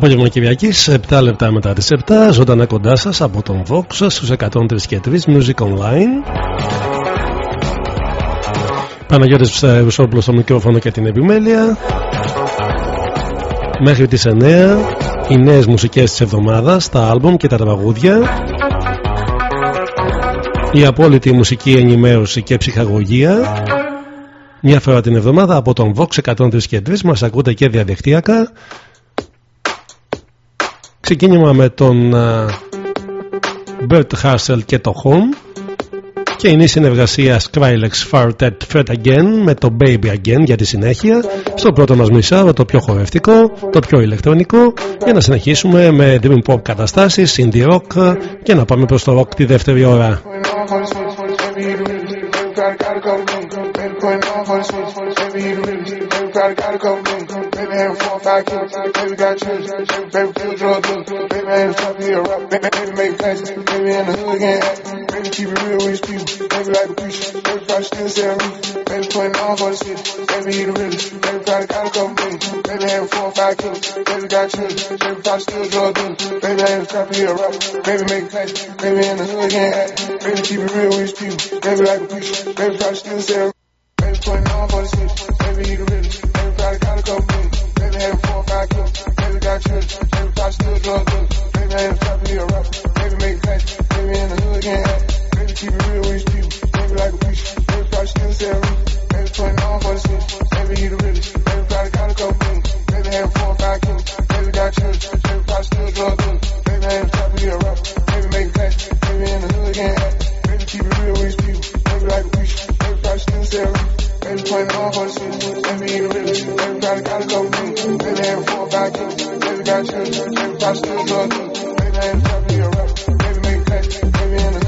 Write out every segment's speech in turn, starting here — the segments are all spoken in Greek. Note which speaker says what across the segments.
Speaker 1: Απόγευμα Κυριακή, 7 λεπτά μετά τις 7, ζωντανά κοντά σας από τον Vox στους 103 και 3 Music Online. Παναγιώτης Βουσόπουλος στο μικρόφωνο και την επιμέλεια. Μέχρι τις 9 οι νέες μουσικές της εβδομάδας, τα άλμπομ και τα τραγούδια. Η απόλυτη μουσική ενημέρωση και ψυχαγωγία. Μια φορά την εβδομάδα από τον Vox 103 και 3 μας ακούτε και διαδικτυακά Ξεκίνημα με τον Bert Hassel και το Home και είναι η συνεργασία Skrillex Fartet Fred Again με το Baby Again για τη συνέχεια στο πρώτο μας μισάρο το πιο χορευτικό, το πιο ηλεκτρονικό για να συνεχίσουμε με Dream Pop καταστάσεις, Indie Rock και να πάμε προς το Rock τη δεύτερη ώρα. Baby, have four, five kids. Baby, got children. Baby, feel drug dealers. Baby, had family a rock. Baby, make plans. Baby, in the hood again. Baby, keep it real with his people. Baby, like a preacher. Baby, probably still sell roof. Baby, putting on for the city. Baby, he the realest. Baby, probably got a couple million. Baby, have four, five kids. Baby, got children. Baby, probably still drug dealers. Baby, had a rock. Baby, make plans. Baby, in the hood again. Baby, keep it real with his people. Baby, like a preacher. Baby, probably still sell roof. Baby, putting on for the city. Baby, he the realest. Baby, got a couple million. Baby, had four or five kids. Baby, got children. Baby, still drug dealers. Baby, had a family a rock. Baby, make plans. Baby, in the hood again. Baby, keep real with his people. Baby, like a preacher. Baby, still sell. Baby, putting on for the city. Baby, he the realest. Baby, probably got a couple million. Baby, had four or five kids. Baby, got children. Baby, still drug dealers. Baby, had a family a rock. Baby, make plans. Baby, in the hood again. Baby, keep real with his people. Baby, like a preacher. Baby, still sell. Every point on the shit, every in real shit, everybody gotta go through. Baby, every four by two, baby got children, everybody still go through. Baby, ain't trying to be a rapper, baby make cash, baby in the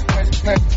Speaker 1: Like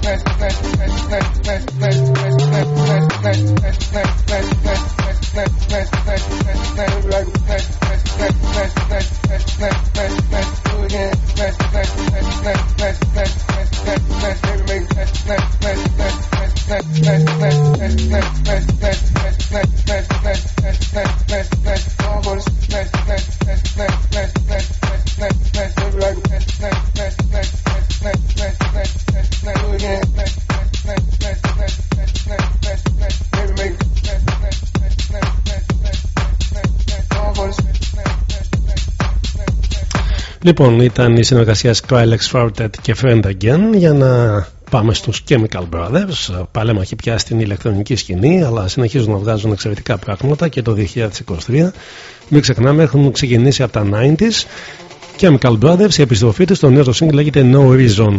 Speaker 2: Λοιπόν, ήταν η συνεργασία Skrillex Fortet και Friend Again για να πάμε στους Chemical Brothers. Παλέμαχοι πια στην ηλεκτρονική σκηνή, αλλά συνεχίζουν να βγάζουν εξαιρετικά πράγματα και το 2023. Μην ξεχνάμε, έχουν ξεκινήσει από τα 90s. Chemical Brothers, η επιστροφή τους στο νέο single λέγεται No Reason.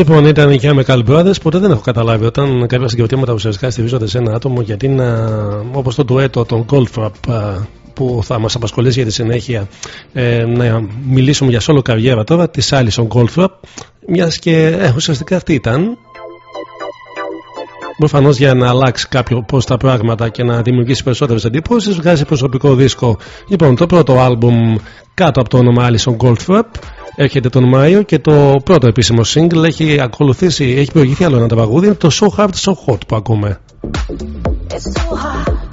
Speaker 2: Λοιπόν, ήταν η Chemical Brothers. Ποτέ δεν έχω καταλάβει όταν κάποια συγκροτήματα ουσιαστικά στηρίζονται σε ένα άτομο γιατί να, όπως το ντουέτο των Goldfrapp που θα μας απασχολήσει για τη συνέχεια ε, να μιλήσουμε για solo καριέρα τώρα της Alison Goldfrapp μιας και ε, ουσιαστικά αυτή ήταν
Speaker 3: Προφανώς για να αλλάξει κάποιο πώς τα πράγματα και να δημιουργήσει περισσότερες εντυπώσεις, βγάζει προσωπικό δίσκο. Λοιπόν, το πρώτο άλμπουμ κάτω από το όνομα Alison Goldfrapp έρχεται τον Μάιο και το πρώτο επίσημο single έχει ακολουθήσει, έχει προηγηθεί άλλο ένα τραγούδι, το So Hard So Hot που ακούμε. It's so hard.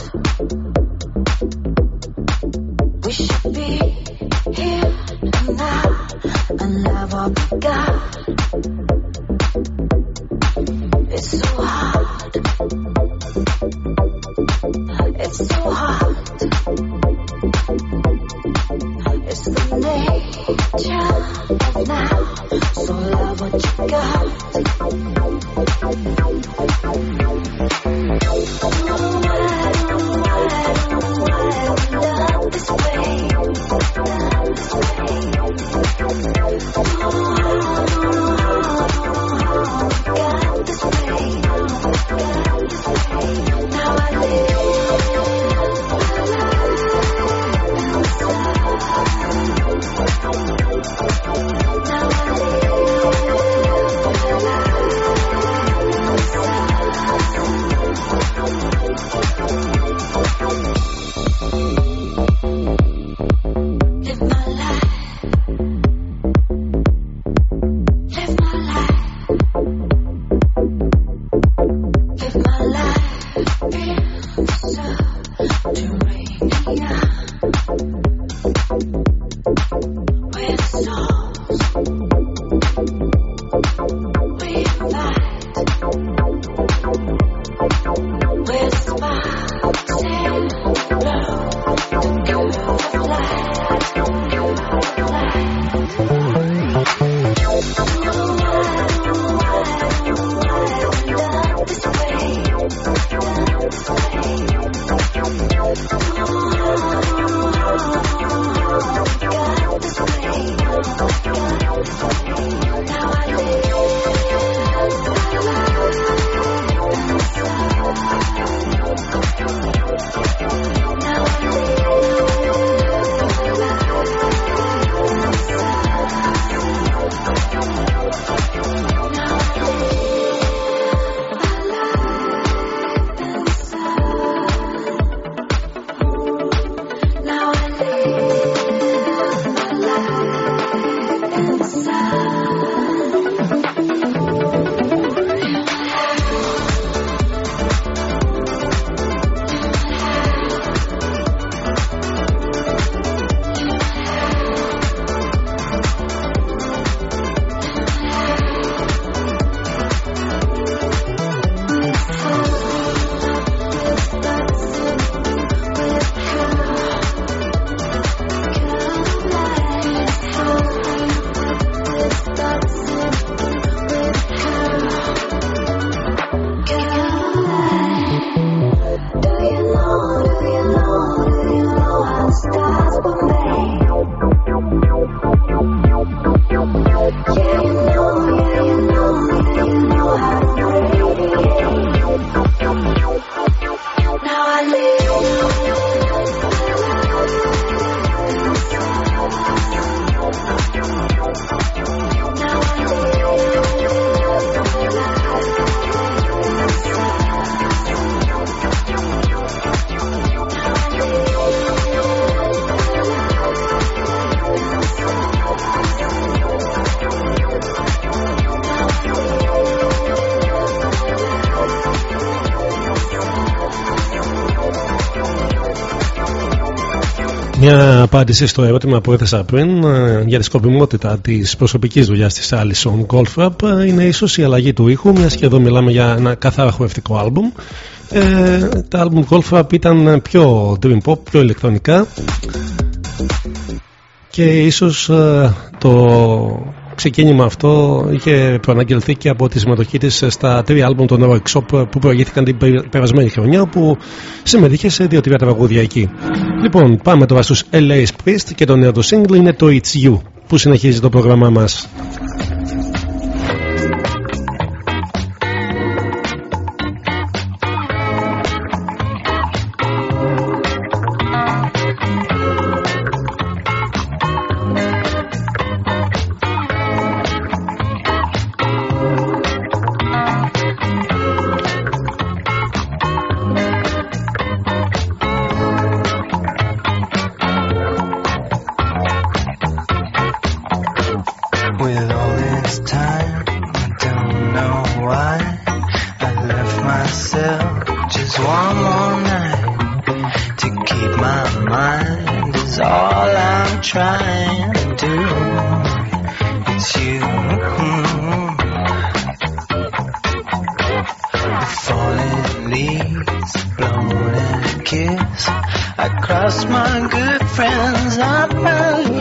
Speaker 3: It's now. So love what you got. Απάντηση στο ερώτημα που έθεσα πριν ε, για τη σκοπιμότητα της προσωπικής δουλειάς της Alison Goldfrapp ε, είναι ίσως η αλλαγή του ήχου, μιας και εδώ μιλάμε για ένα καθαρά χορευτικό άλμπουμ. Ε, τα άλμπουμ Goldfrapp ήταν πιο dream pop, πιο ηλεκτρονικά και ίσως ε, το ξεκίνημα αυτό είχε προαναγγελθεί και από τη συμμετοχή της στα τρία άλμπουμ των Shop που προηγήθηκαν την περασμένη χρονιά όπου συμμετείχε σε δύο-τρία τραγούδια εκεί. Λοιπόν, πάμε τώρα στους LA Priest και το νέο του single είναι το It's You που συνεχίζει το πρόγραμμά μας.
Speaker 4: falling leaves, blown and kiss. I cross my good friends up my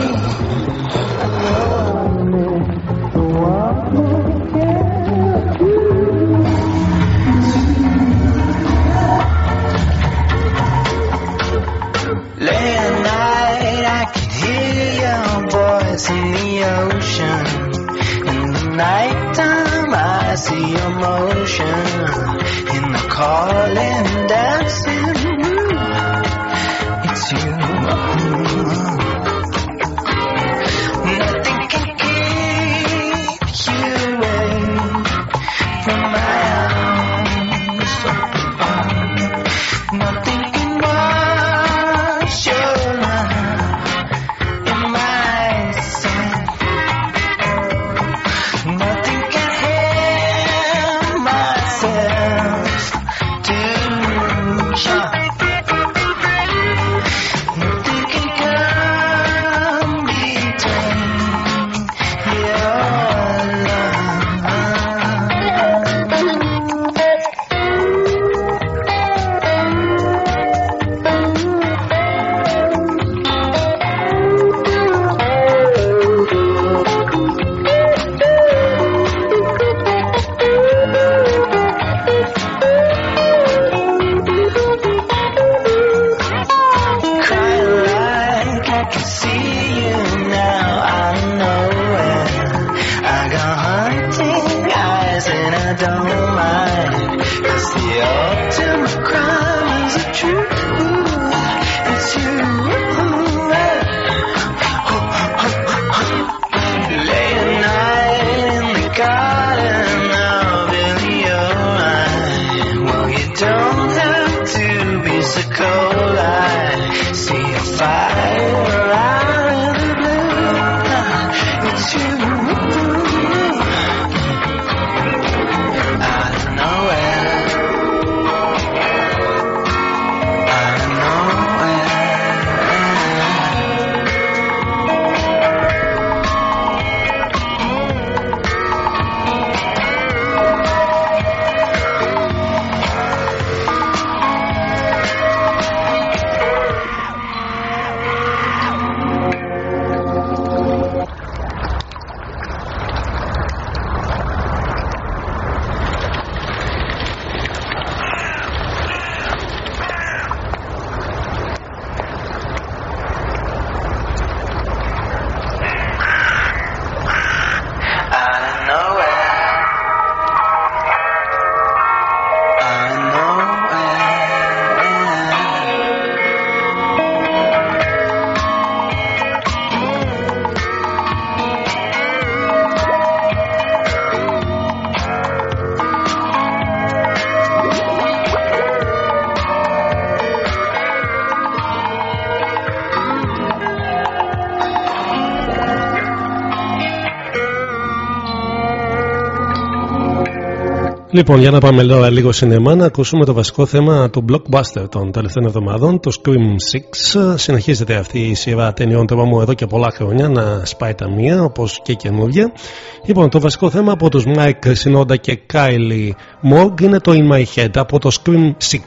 Speaker 2: Λοιπόν, για να πάμε τώρα λίγο σινεμά να ακούσουμε το βασικό θέμα του blockbuster των τελευταίων εβδομάδων, το Scream 6. Συνεχίζεται αυτή η σειρά ταινιών τρόμου εδώ και πολλά χρόνια να σπάει τα μία, όπως και καινούργια. Λοιπόν, το βασικό θέμα από τους Mike Sinoda και Kylie Morg είναι το In My Head από το Scream 6.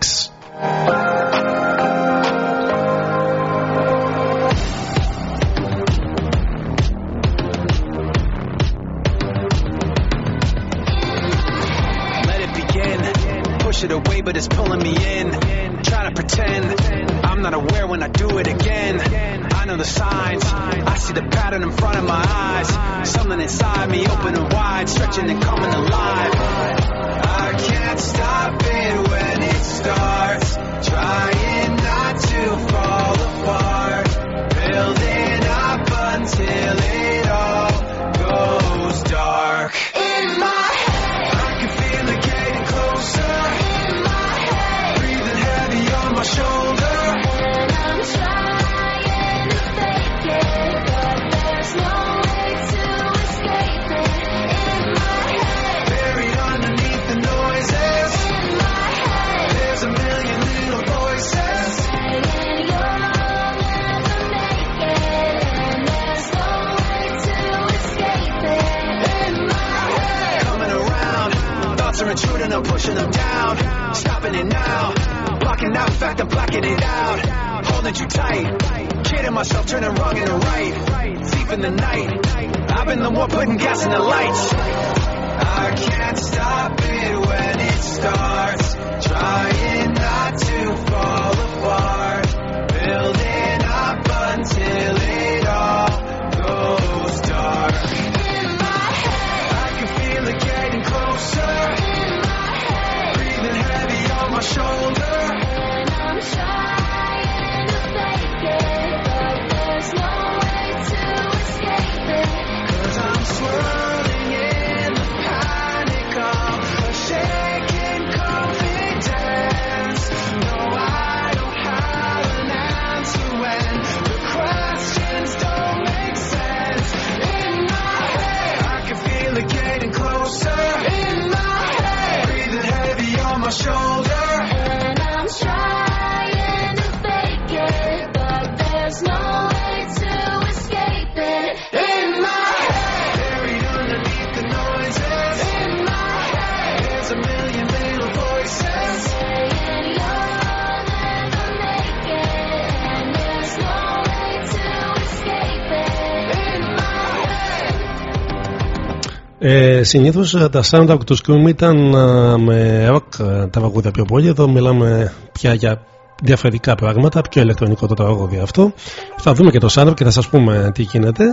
Speaker 2: Ε, Συνήθω τα soundtrack του Scream ήταν α, με rock α, τα βαγούδια πιο πολύ. Εδώ μιλάμε πια για διαφορετικά πράγματα, πιο ηλεκτρονικό το τραγούδι αυτό. Θα δούμε και το soundtrack και θα σας πούμε τι γίνεται.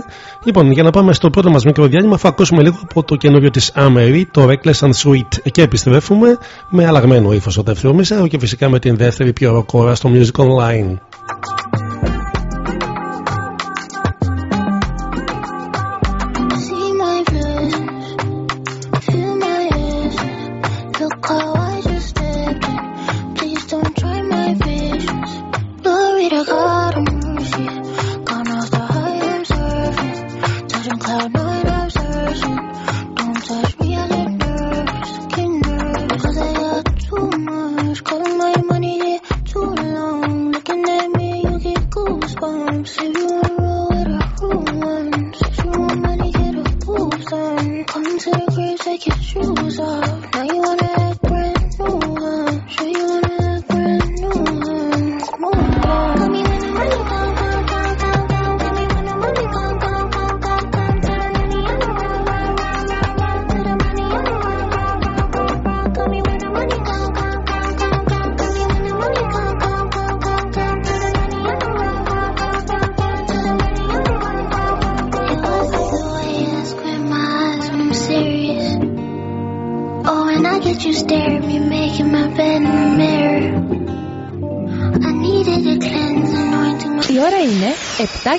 Speaker 2: Λοιπόν, για να πάμε στο πρώτο μας μικρό διάλειμμα, θα ακούσουμε λίγο από το καινούριο της Amery, το Reckless and Sweet. Και επιστρέφουμε με αλλαγμένο ύφος στο δεύτερο μισάρο και φυσικά με την δεύτερη πιο rock ώρα στο Music Online.
Speaker 3: pasar.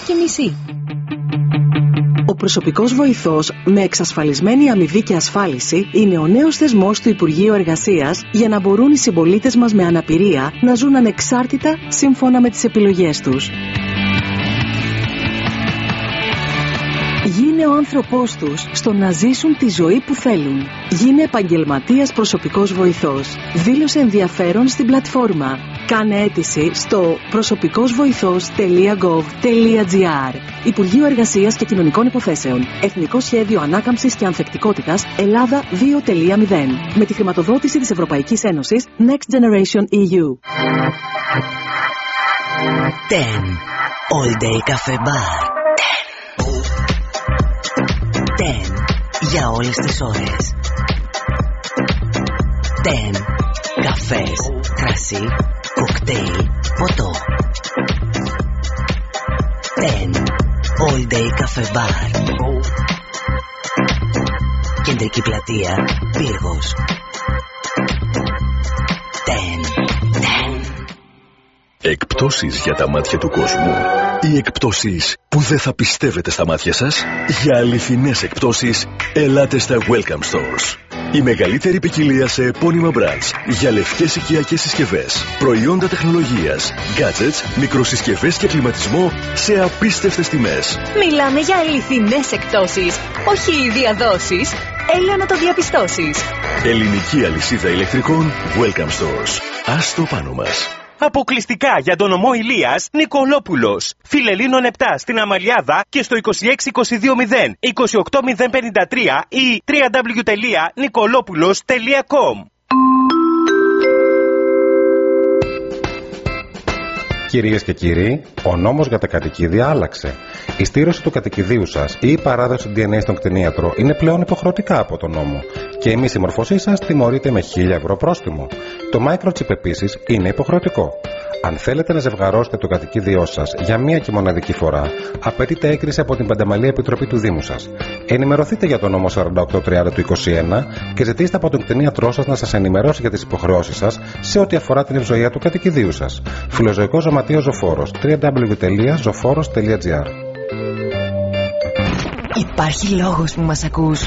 Speaker 3: Και μισή.
Speaker 5: Ο προσωπικός βοηθός με εξασφαλισμένη αμοιβή και ασφάλιση είναι ο νέος θεσμός του Υπουργείου Εργασίας για να μπορούν οι συμπολίτες μας με αναπηρία να ζουν ανεξάρτητα σύμφωνα με τις επιλογές τους. Γίνε ο άνθρωπός τους στο να ζήσουν τη ζωή που θέλουν. Γίνε επαγγελματίας προσωπικός βοηθός. Δήλωσε ενδιαφέρον στην πλατφόρμα. Κάνε αίτηση στο προσωπικόσβοηθός.gov.gr Υπουργείο Εργασίας και Κοινωνικών Υποθέσεων. Εθνικό Σχέδιο Ανάκαμψης και Ανθεκτικότητας Ελλάδα 2.0. Με τη χρηματοδότηση της Ευρωπαϊκής Ένωσης Next Generation E EU.
Speaker 6: 10. All Day Cafe Bar. 10. 10. Για όλες τις ώρες. 10. Καφές, κρασί, κοκτέιλ, ποτό. 10. All Day Cafe Bar. Κεντρική πλατεία, πύργος. 10. 10.
Speaker 7: Εκπτώσεις για τα μάτια του κόσμου. Οι εκπτώσεις που δεν θα πιστεύετε στα μάτια σας. Για αληθινές εκπτώσεις, ελάτε στα Welcome Stores. Η μεγαλύτερη ποικιλία σε επώνυμα brands για λευκές οικιακές συσκευές, προϊόντα τεχνολογίας, gadgets, μικροσυσκευές και κλιματισμό σε απίστευτες τιμές.
Speaker 3: Μιλάμε για αληθινές εκπτώσεις, όχι διαδόσεις. Έλα να το διαπιστώσεις.
Speaker 7: Ελληνική αλυσίδα ηλεκτρικών Welcome Stores. Ας το πάνω μας.
Speaker 8: Αποκλειστικά για τον ομό Ηλίας Νικολόπουλος. Φιλελίνων 7 στην Αμαλιάδα και στο 26220 28053 ή www.nicolopoulos.com
Speaker 9: Κυρίες και κύριοι, ο νόμος για τα κατοικίδια άλλαξε. Η στήρωση του κατοικιδίου σας ή η παράδοση DNA στον κτηνίατρο είναι πλέον υποχρεωτικά από τον νόμο και η μη συμμορφωσή σας τιμωρείται με 1000 ευρώ πρόστιμο. Το microchip επίσης είναι υποχρεωτικό. Αν θέλετε να ζευγαρώσετε το κατοικίδιό σας για μία και μοναδική φορά, απαιτείται έγκριση από την Πανταμαλή Επιτροπή του Δήμου σας. Ενημερωθείτε για τον νόμο 4830 του 21 και ζητήστε από τον κτηνίατρό σας να σας ενημερώσει για τις υποχρεώσεις σας σε ό,τι αφορά την ευζοία του κατοικιδίου σας. Φιλοζωικός Ζωματείο Ζωφόρος www.zoforos.gr
Speaker 10: Υπάρχει λόγος που μας ακούς.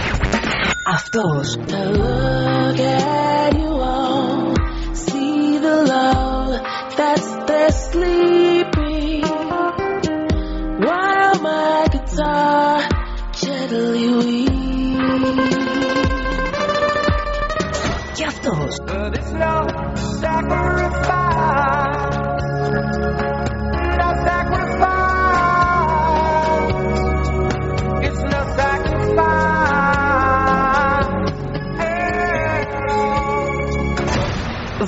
Speaker 10: Αυτός.
Speaker 11: sleeping. While my guitar gently weeps.
Speaker 10: Και αυτός.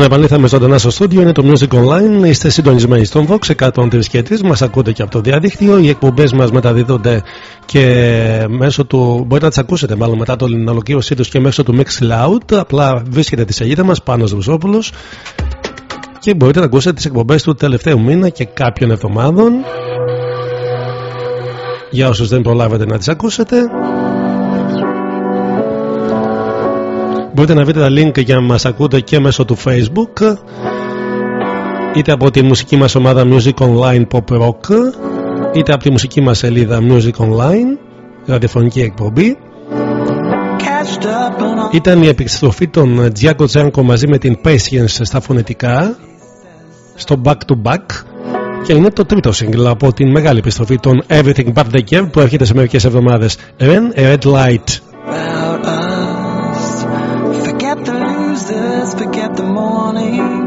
Speaker 2: Επανήλθαμε ζωντανά στο στούντιο. Είναι το Music Online. Είστε συντονισμένοι στον Vox 103 και 3. Μας ακούτε και από το διαδίκτυο. Οι εκπομπές μας μεταδίδονται και μέσω του. Μπορείτε να τις ακούσετε μάλλον μετά την ολοκλήρωσή τους και μέσω του Mixcloud. Απλά βρίσκετε τη σελίδα μας πάνω Ρουσόπουλο και μπορείτε να ακούσετε τις εκπομπές του τελευταίου μήνα και κάποιων εβδομάδων. Για όσους δεν προλάβετε να τις ακούσετε Μπορείτε να βρείτε τα link για να μας ακούτε και μέσω του facebook είτε από τη μουσική μας ομάδα Music Online Pop Rock είτε από τη μουσική μας σελίδα Music Online ραδιοφωνική εκπομπή. Ήταν η επιστροφή των Giaco Gianco μαζί με την Patience στα φωνητικά στο Back to Back. Και είναι το τρίτο single από την μεγάλη επιστροφή των Everything But The Game που έρχεται σε μερικές εβδομάδες. Ren A Red Light
Speaker 4: morning.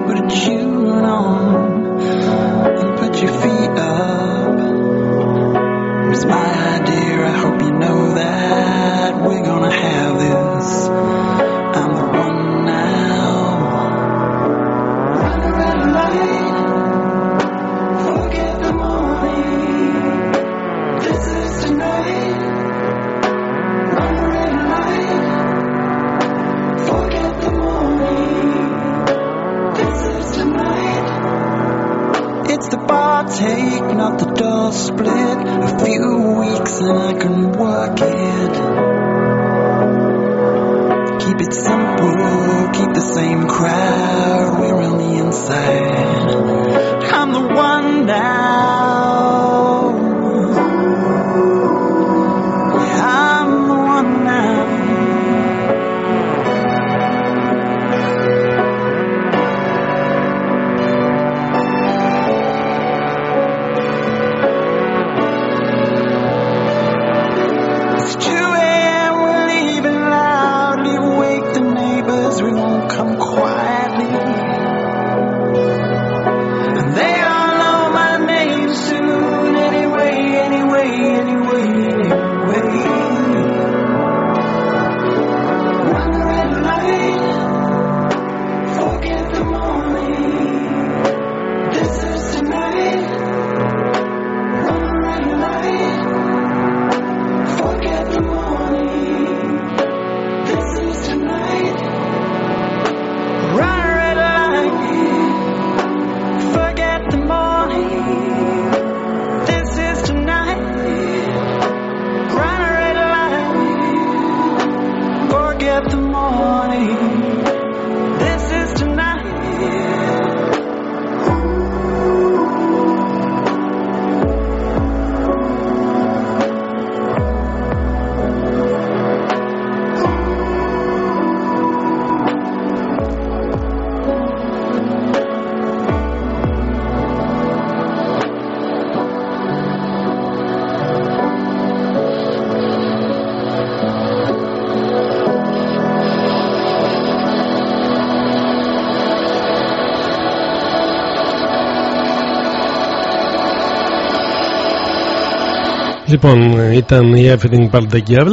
Speaker 2: Λοιπόν, ήταν η Everything But The Girl.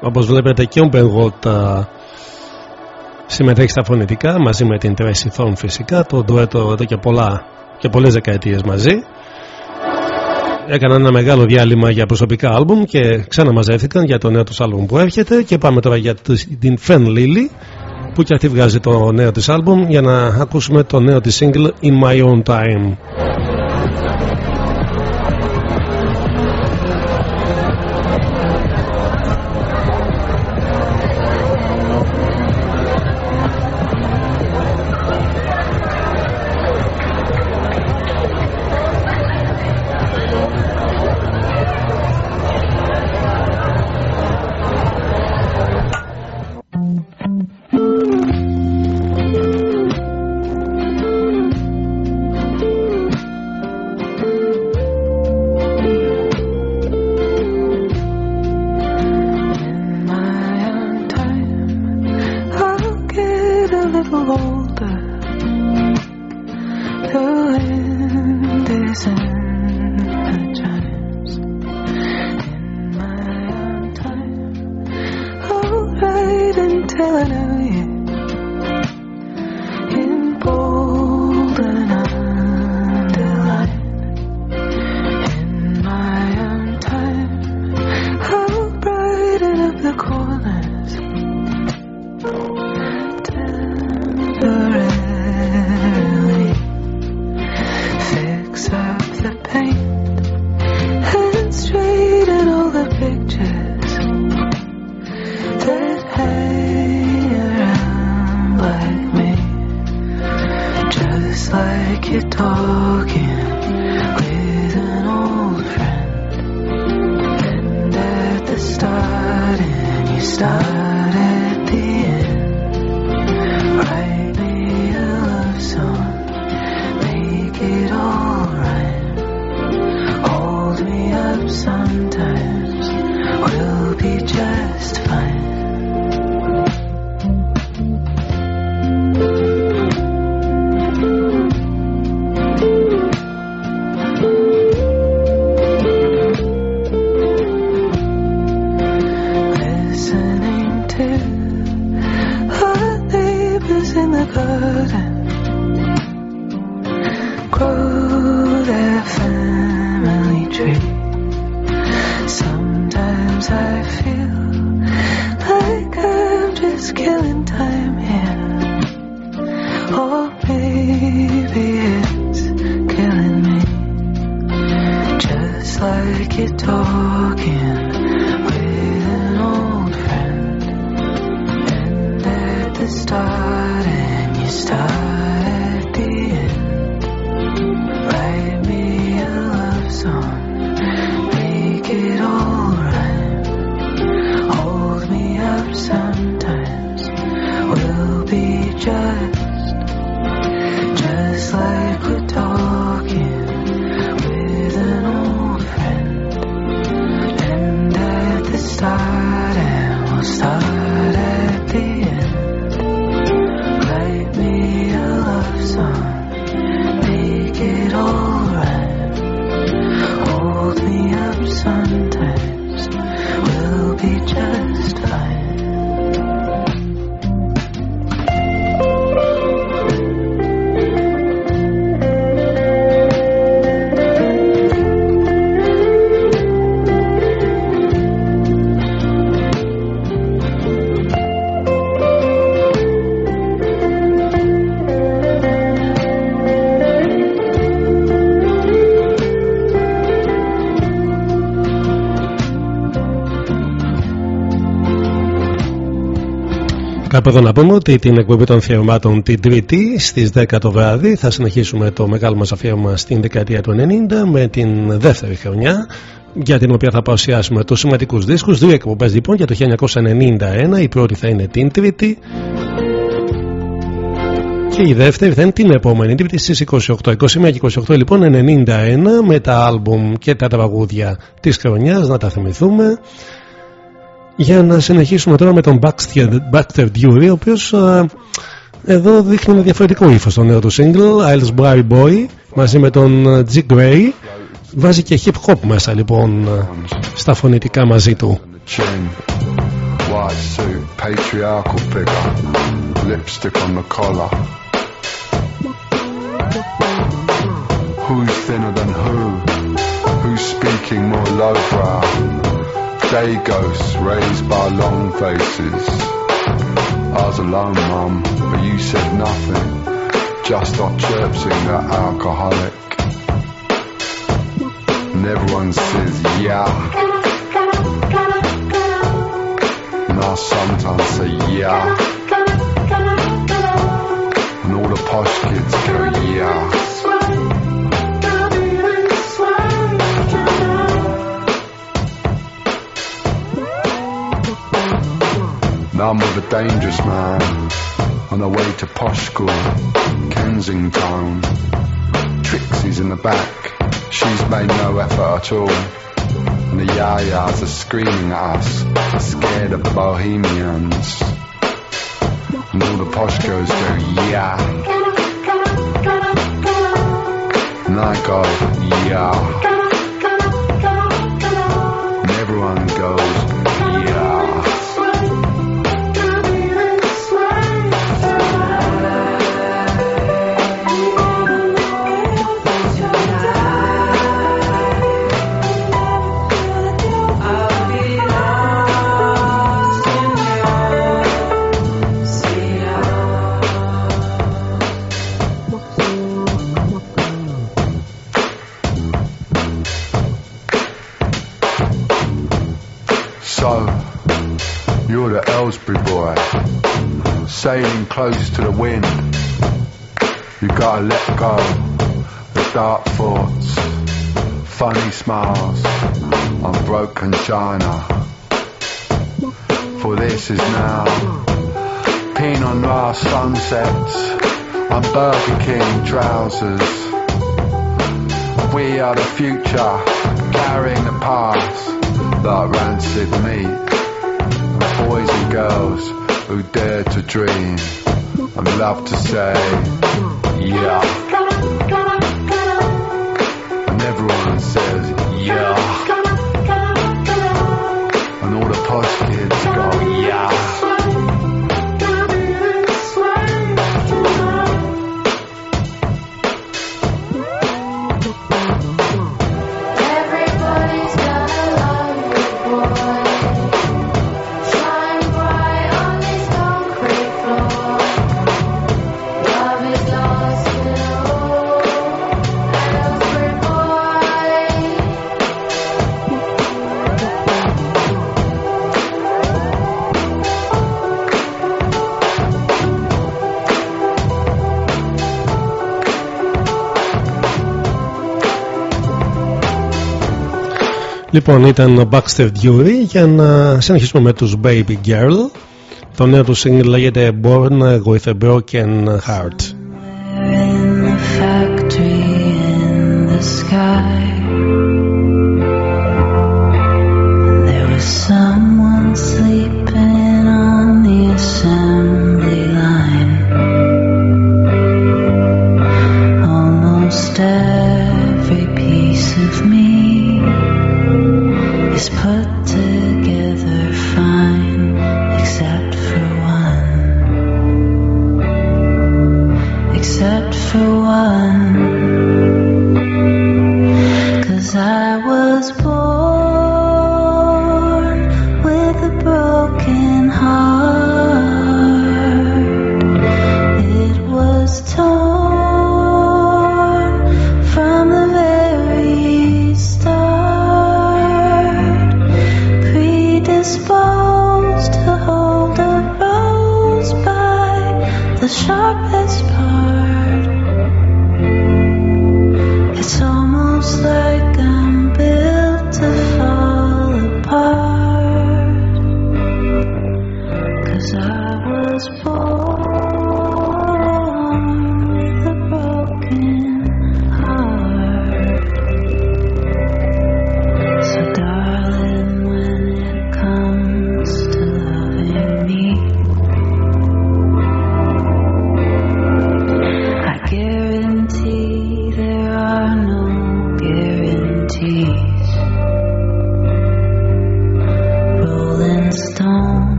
Speaker 2: Όπως βλέπετε και ο Μπεργότ συμμετέχει στα φωνητικά μαζί με την Tracy Thorn φυσικά. Το ντουέτο εδώ και, πολλά, και πολλές δεκαετίες μαζί. Έκαναν ένα μεγάλο διάλειμμα για προσωπικά άλμπουμ και ξαναμαζεύτηκαν για το νέο τους άλμπουμ που έρχεται. Και πάμε τώρα για την Fen Lily που και αυτή βγάζει το νέο της άλμπουμ για να ακούσουμε το νέο της single In My Own Time
Speaker 4: grow their family tree. Sometimes I
Speaker 2: feel. Εδώ να πούμε ότι την εκπομπή των αφιερωμάτων την Τρίτη στις 10 το βράδυ θα συνεχίσουμε το μεγάλο μας αφιέρωμα στην δεκαετία του 90 με την δεύτερη χρονιά για την οποία θα παρουσιάσουμε τους σημαντικούς δίσκους. Δύο εκπομπές λοιπόν για το 1991. Η πρώτη θα είναι την Τρίτη και η δεύτερη θα είναι την επόμενη Τρίτη στις 28. 21 και 28 λοιπόν 91 με τα άλμπουμ και τα τραγούδια της χρονιάς να τα θυμηθούμε. Για να συνεχίσουμε τώρα με τον Baxter, Baxter Dury, ο οποίο εδώ δείχνει ένα διαφορετικό ύφο στο νέο του single, Isles Barry Boy, μαζί με τον ε, G. Gray. Βάζει και hip hop μέσα λοιπόν ε, στα φωνητικά μαζί του.
Speaker 12: chin. White suit, patriarchal figure, lipstick on the collar. Who's thinner than who? Who's speaking more lowbrow? Day ghosts raised by long faces. I was alone, mum, but you said nothing. Just stop chirping that alcoholic. And everyone says, yeah. And I sometimes say yeah. And all the posh kids go yeah. Now I'm with a dangerous man on the way to posh school, Kensington. Trixie's in the back, she's made no effort at all. And the yayas are screaming at us, scared of the bohemians. And all the posh girls go, yeah. And I go, yeah. Close to the wind. You gotta let go the dark thoughts, funny smiles on broken china. For this is now Pinot Noir sunsets on Burger King trousers. We are the future, carrying the past like rancid meat. Boys and girls who dare to dream and love to say, yeah.
Speaker 2: Λοιπόν, ήταν ο Baxter Dury για να συνεχίσουμε με τους Baby Girl. Το νέο του single λέγεται Born with a Broken Heart.
Speaker 4: in the factory in the sky.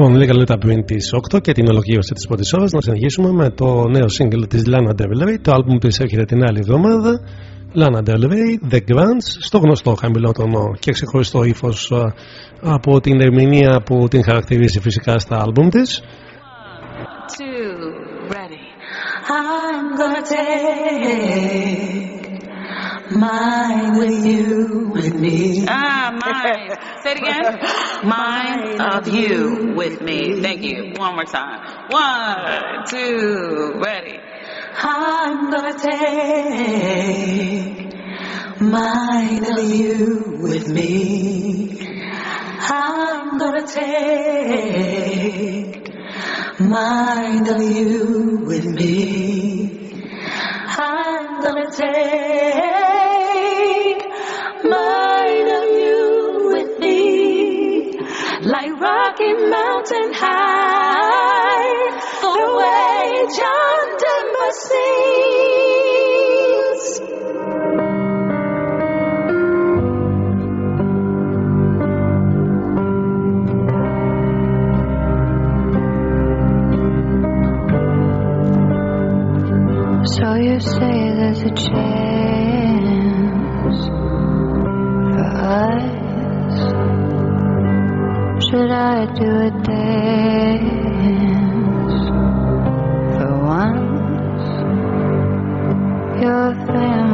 Speaker 2: Λοιπόν, λίγα λεπτά πριν τις 8 και την ολοκλήρωση της πρώτης ώρας, να συνεχίσουμε με το νέο single της Lana Del Rey. Το album της έρχεται την άλλη εβδομάδα. Lana Del Rey, The Grants, στο γνωστό χαμηλό τόνο και ξεχωριστό ύφος από την ερμηνεία που την χαρακτηρίζει φυσικά στα album της.
Speaker 4: two, ready. I'm gonna take mine with you, with me.
Speaker 13: Ah, mine. Say it again. Of you with me. Thank you. One more time. One, two, ready.
Speaker 4: I'm gonna take mine of you with me. I'm gonna take mine of you with me. the
Speaker 14: chance for us? Should I do a dance for once? Your family.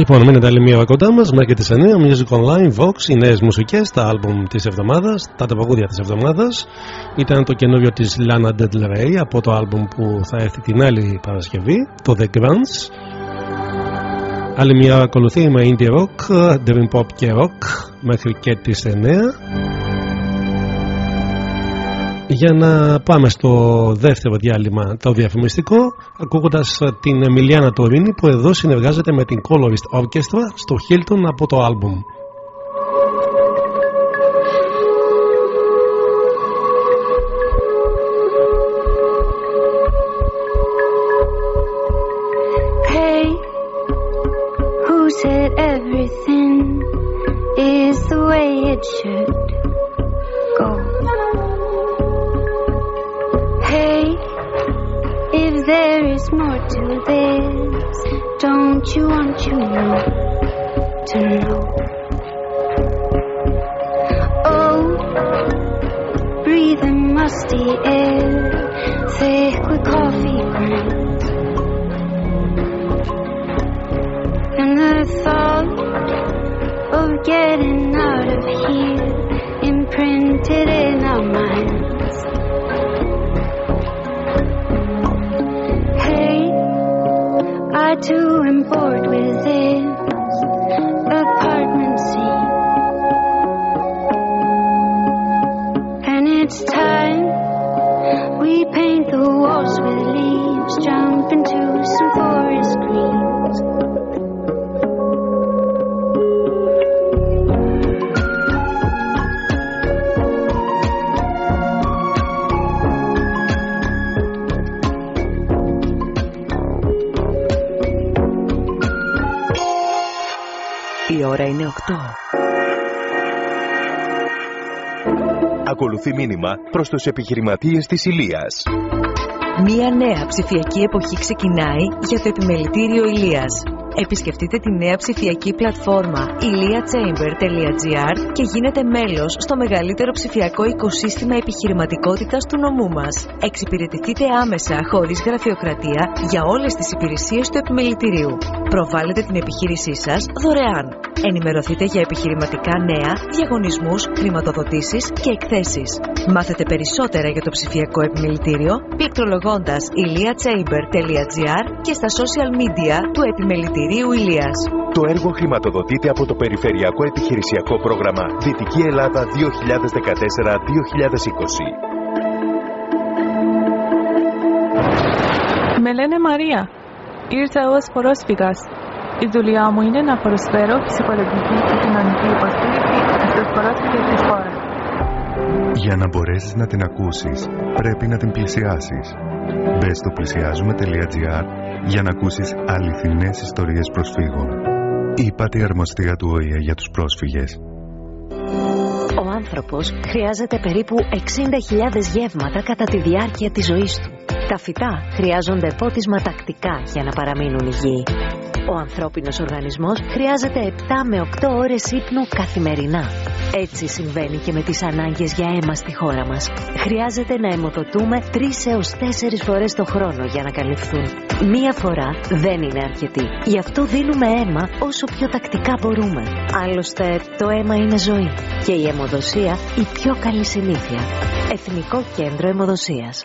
Speaker 2: Λοιπόν, μείνετε άλλη μία ώρα κοντά μας μέχρι τις 9. Music Online, Vox, οι νέες μουσικές, τα άλμπουμ της εβδομάδας, τα τραγούδια της εβδομάδας. Ήταν το καινούριο της Lana Del από το άλμπουμ που θα έρθει την άλλη Παρασκευή, το The Grants. Άλλη μία ακολουθήμα ακολουθεί με Indie Rock, Dream Pop και Rock μέχρι και τις 9 για να πάμε στο δεύτερο διάλειμμα το διαφημιστικό ακούγοντας την Εμιλιάνα Τωρίνη που εδώ συνεργάζεται με την Colorist Orchestra στο Χίλτον από το άλμπουμ.
Speaker 15: Προς τους επιχειρηματίες της Ηλίας.
Speaker 16: Μία νέα ψηφιακή εποχή ξεκινάει για το επιμελητήριο Ηλίας. Επισκεφτείτε τη νέα ψηφιακή πλατφόρμα iliachamber.gr και γίνετε μέλος στο μεγαλύτερο ψηφιακό οικοσύστημα επιχειρηματικότητας του νομού μας. Εξυπηρετηθείτε άμεσα χωρίς γραφειοκρατία για όλες τις υπηρεσίες του επιμελητηρίου. Προβάλλετε την επιχείρησή σας δωρεάν. Ενημερωθείτε για επιχειρηματικά νέα, διαγωνισμούς, χρηματοδοτήσεις και εκθέσεις. Μάθετε περισσότερα για το ψηφιακό επιμελητήριο πληκτρολογώντας iliachamber.gr και στα social media του επιμελητηρίου Ηλίας.
Speaker 15: Το έργο χρηματοδοτείται από το Περιφερειακό Επιχειρησιακό Πρόγραμμα Δυτική Ελλάδα 2014-2020.
Speaker 17: Με λένε Μαρία. Ήρθα ως πρόσφυγας. Η δουλειά μου είναι να προσφέρω ψυχολογική και κοινωνική υποστήριξη στους πρόσφυγες της χώρας.
Speaker 18: Για να μπορέσεις να την ακούσεις, πρέπει να την πλησιάσεις. Μπες στο πλησιάζουμε.gr για να ακούσεις αληθινές ιστορίες προσφύγων. Είπατε η αρμοστία του ΟΗΕ για τους πρόσφυγες.
Speaker 6: Ο άνθρωπος χρειάζεται περίπου 60.000 γεύματα κατά τη διάρκεια της ζωής του. Τα φυτά χρειάζονται πότισμα τακτικά για να παραμείνουν υγιεί. Ο ανθρώπινος οργανισμός χρειάζεται 7 με 8 ώρες ύπνου καθημερινά. Έτσι συμβαίνει και με τις ανάγκες για αίμα στη χώρα μας. Χρειάζεται να αιμοδοτούμε 3 έως 4 φορές το χρόνο για να καλυφθούν. Μία φορά δεν είναι αρκετή. Γι' αυτό δίνουμε αίμα όσο πιο τακτικά μπορούμε. Άλλωστε, το αίμα είναι ζωή και η αιμοδοσία η πιο καλή συνήθεια. Εθνικό Κέντρο Αιμοδοσίας.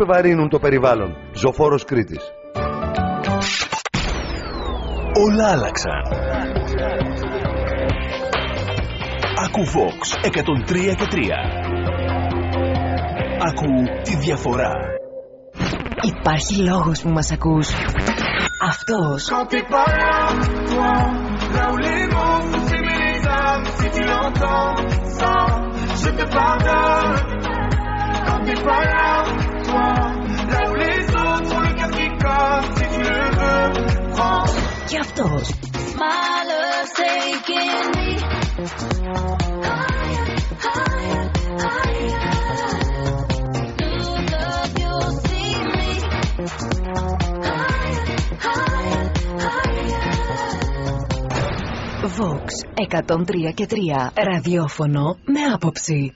Speaker 19: επιβαρύνουν το περιβάλλον. Ζωφόρος Κρήτης.
Speaker 15: Όλα άλλαξαν. Ακού Vox 103 και 3. Ακού τη διαφορά.
Speaker 16: Υπάρχει λόγος που μας ακούς. Αυτός.
Speaker 20: Quand t'es pas là, toi, là où les mots font s'aimer les âmes, si tu l'entends, ça, je te pardonne. Quand t'es pas là, toi, là où les autres ont le cœur qui casse, si tu le veux, prends.
Speaker 16: Και αυτός.
Speaker 20: My love's taking me.
Speaker 16: Vox 103 και 3 ραδιόφωνο με άποψη.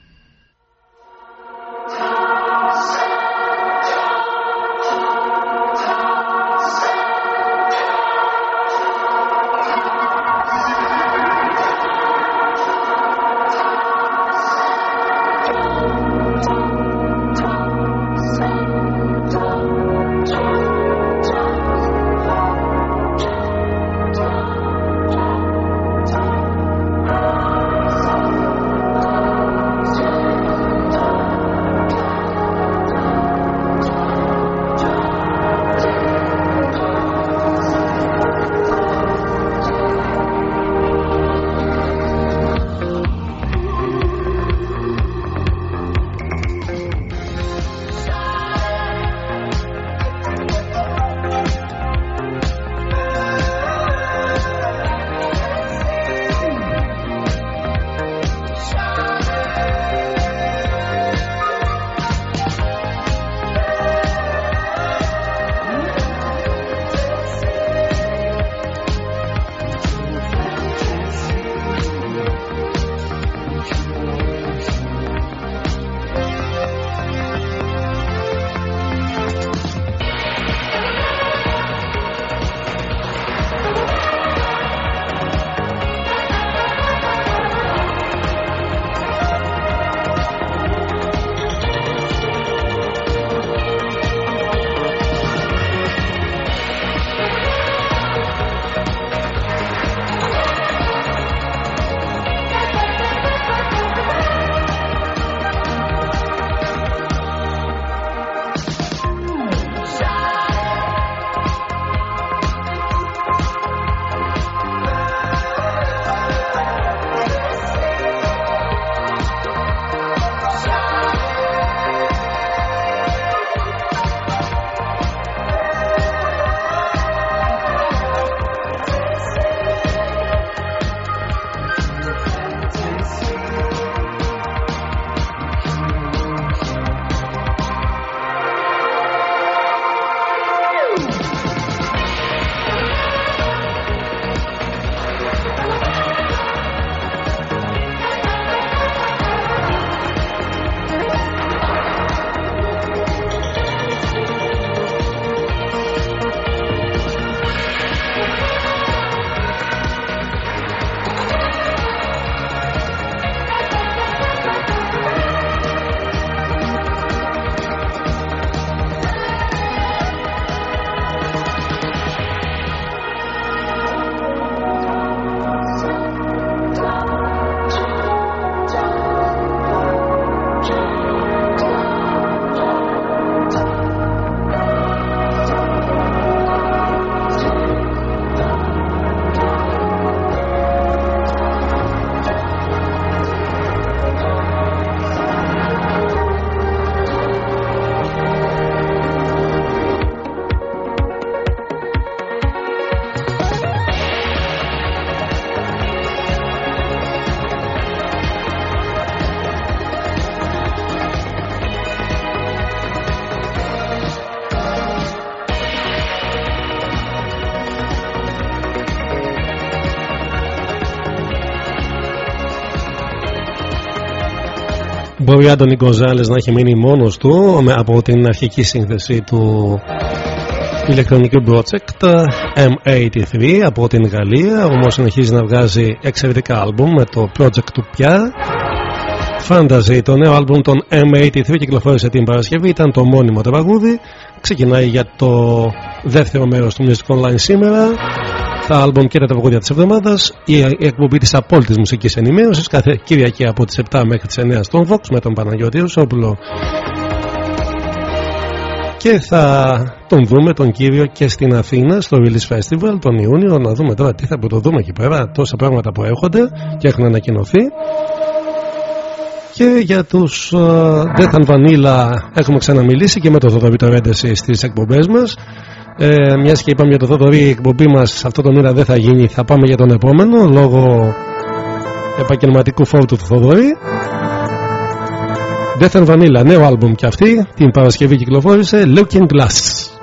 Speaker 2: Μπορεί ο Άντωνι Γκοζάλες να έχει μείνει μόνος του με- από την αρχική σύνθεση του ηλεκτρονικού project ε, M83 από την Γαλλία. Όμως συνεχίζει να βγάζει εξαιρετικά άλμπουμ με το project του πια. Fantasy, το νέο άλμπουμ των M83 κυκλοφόρησε την Παρασκευή, ήταν το μόνιμο τραγούδι. Ξεκινάει για το δεύτερο μέρος του Music Online σήμερα. Τα άλμπουμ και τα τραγούδια της εβδομάδας. Η η εκπομπή της απόλυτης μουσικής ενημέρωσης κάθε Κυριακή από τις 7 μέχρι τις 9 στον Vox με τον Παναγιώτη Ρουσόπουλο. Και θα τον δούμε τον κύριο και στην Αθήνα στο Release Festival τον Ιούνιο. Να δούμε τώρα τι θα το δούμε εκεί πέρα. Τόσα πράγματα που έρχονται και έχουν ανακοινωθεί. Και για τους uh, Death and Vanilla έχουμε ξαναμιλήσει και με το Θοδωρή το Ρέντεση στις εκπομπές μας. Ε, μιας και είπαμε για το Θοδωρή η εκπομπή μας αυτό το μήνα δεν θα γίνει, θα πάμε για τον επόμενο λόγω επαγγελματικού φόρτου του Θοδωρή. Death and Vanilla, νέο άλμπουμ και αυτή, την Παρασκευή κυκλοφόρησε Looking Glass.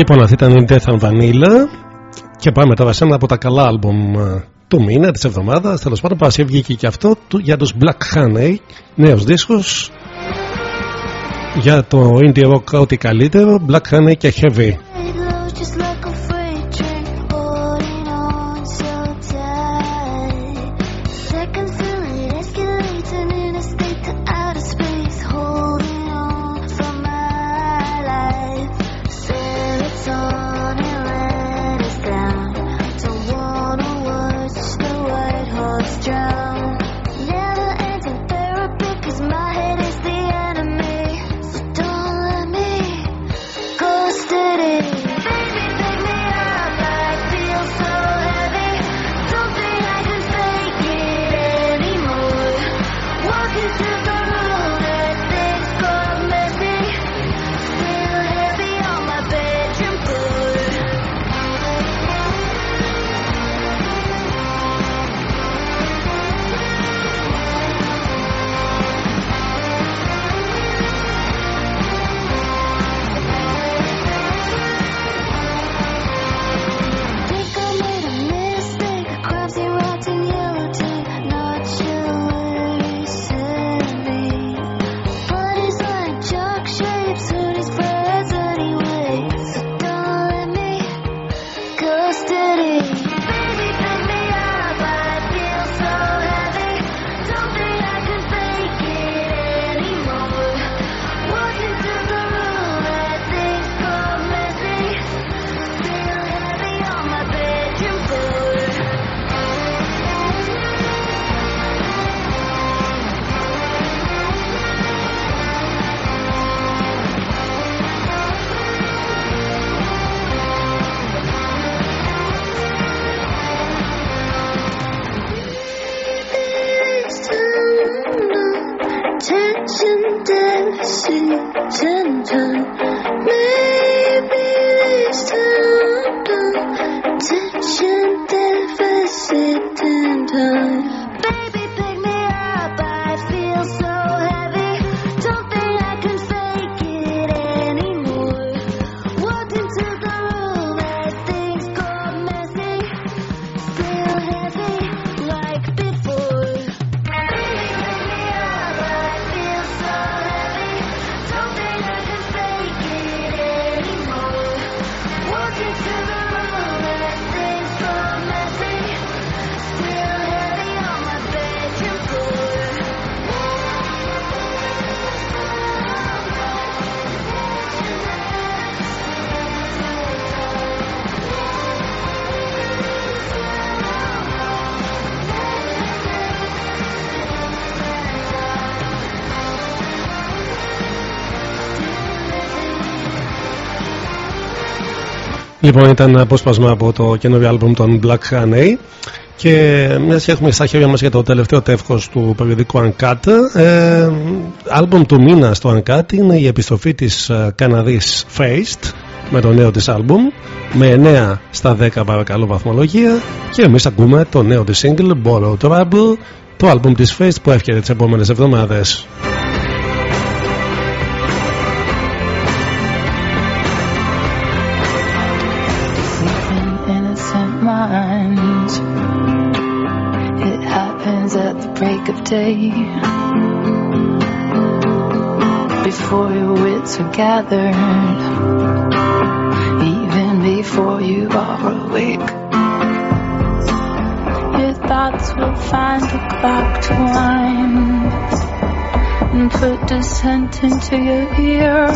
Speaker 2: Λοιπόν, αυτή ήταν η Death and Vanilla
Speaker 3: Και πάμε τώρα σε ένα από τα καλά άλμπουμ ε, του μήνα, της εβδομάδας. Τέλος πάντων, Παρασκευή βγήκε και αυτό του- για τους Black Honey, νέος δίσκος. Για το indie rock ό,τι καλύτερο, Black Honey και Heavy. Λοιπόν, ήταν απόσπασμα από το καινούριο άλμπουμ των Black Honey. Και μιας και έχουμε στα χέρια μας για το τελευταίο τεύχος του περιοδικού Uncut ε, άλμπουμ του μήνα στο Uncut είναι η επιστροφή της ε, Καναδής Faced με το νέο της άλμπουμ με 9 στα 10 παρακαλώ βαθμολογία. Και εμείς ακούμε το νέο της single Borrow Trouble το άλμπουμ της Faced που έφτιαξε τις επόμενες εβδομάδες
Speaker 14: day. Before are gathered, even before you are awake. Your thoughts will find a clock to wind and put dissent into your ear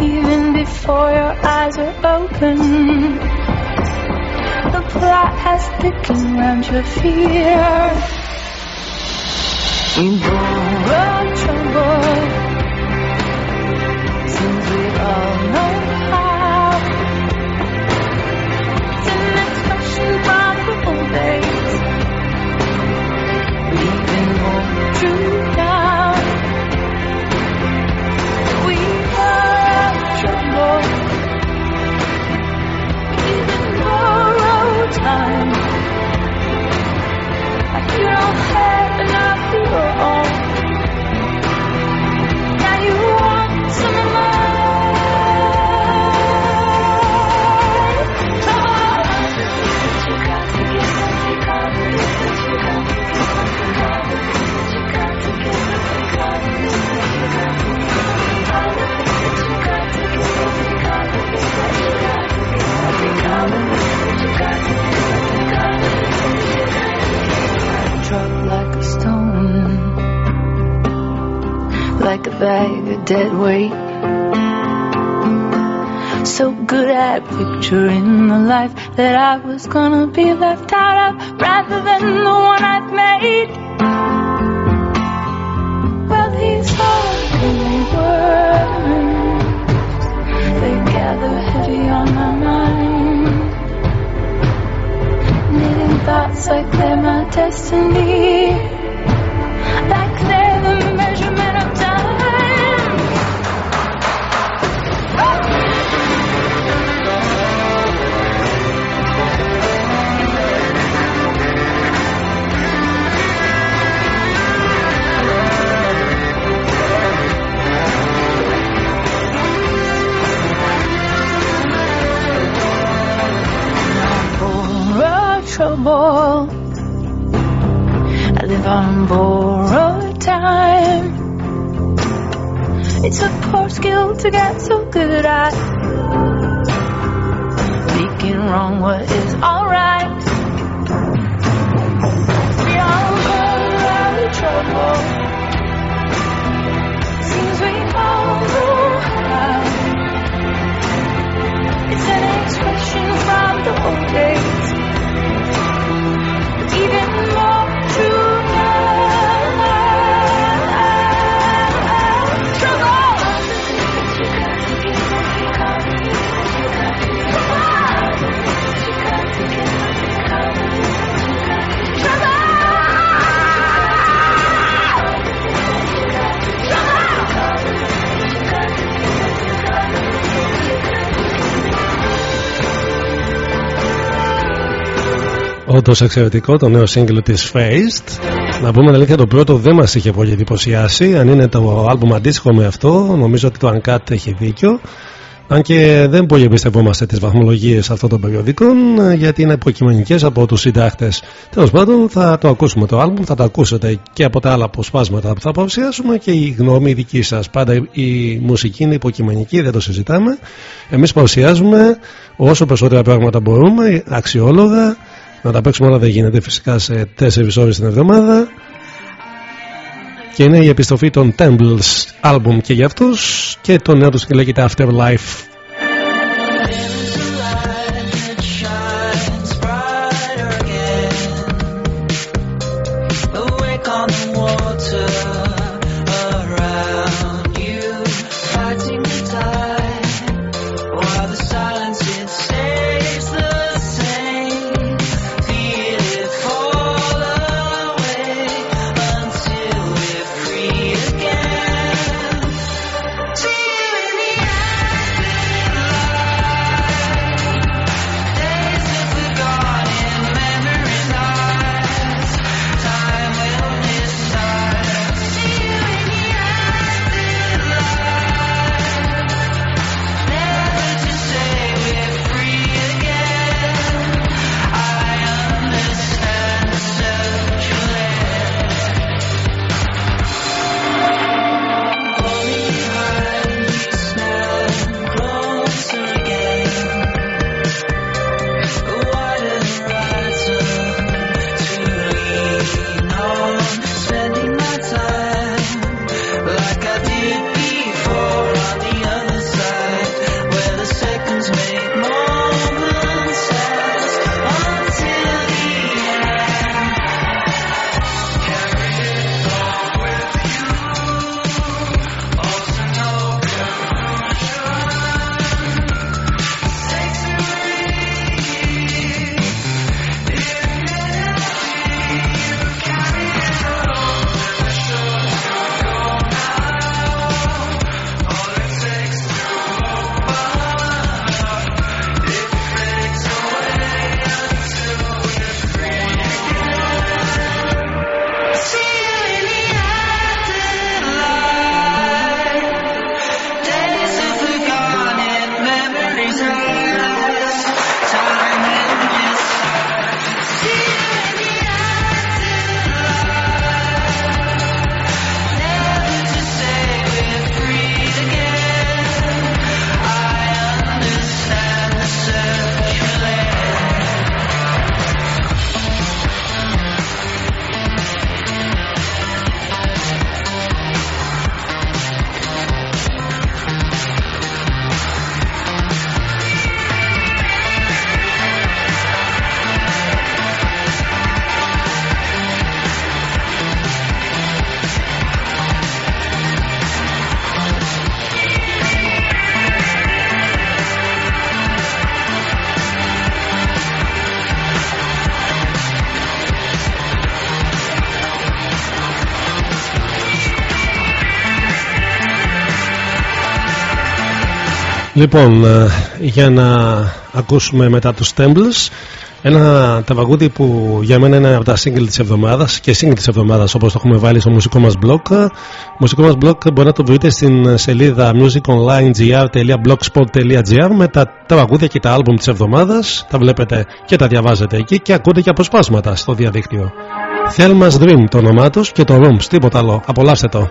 Speaker 14: even before your eyes are open. The plot has thickened around your fear. We borrow trouble, since we all know how. It's an expression from the old days. We've been more true now. We borrow trouble, time. I don't have enough I feel. Like a bag of dead weight. So good at picturing the life that I was gonna be left out of rather than the one I've made. Well, these ugly words, they gather heavy on my mind. Knitting thoughts like they're my destiny, trouble. I live on borrowed time. It's a poor skill to get so good at making wrong what is alright. We all borrowed trouble. Seems we all know how. It's an expression from the old days even
Speaker 2: Όντως εξαιρετικό το νέο σύγκλι της Faced. Να πούμε αλήθεια, το πρώτο δεν μας είχε πολύ εντυπωσιάσει. Αν είναι το άλμπουμ αντίστοιχο με αυτό, νομίζω ότι το Uncut έχει δίκιο. Αν και δεν πολύ εμπιστευόμαστε τις βαθμολογίες αυτών των περιοδικών, γιατί είναι υποκειμενικές από τους συντάκτε. Τέλος πάντων, θα το ακούσουμε το άλμπουμ, θα το ακούσετε και από τα άλλα αποσπάσματα που θα παρουσιάσουμε και η γνώμη δική σας. Πάντα η μουσική είναι υποκειμενική, δεν το συζητάμε. Εμείς παρουσιάζουμε όσο περισσότερα πράγματα μπορούμε, αξιόλογα, να τα παίξουμε όλα δεν γίνεται φυσικά σε 4 ώρες την εβδομάδα. Και είναι η επιστροφή των Temples album και για αυτούς. Και το νέο τους λέγεται Afterlife
Speaker 3: Λοιπόν, ε, για να ακούσουμε μετά τους Tembles ένα ταβαγούδι που για μένα είναι από τα single της εβδομάδας και single της εβδομάδας όπως το έχουμε βάλει στο μουσικό μας blog. Το μουσικό μας blog μπορεί να το βρείτε στην σελίδα musiconlinegr.blogspot.gr με τα ταβαγούδια και τα άλμπουμ της εβδομάδας. Τα βλέπετε και τα διαβάζετε εκεί και ακούτε και αποσπάσματα στο διαδίκτυο. Thelma's Dream το όνομά τους και το Rooms, τίποτα άλλο, απολαύστε το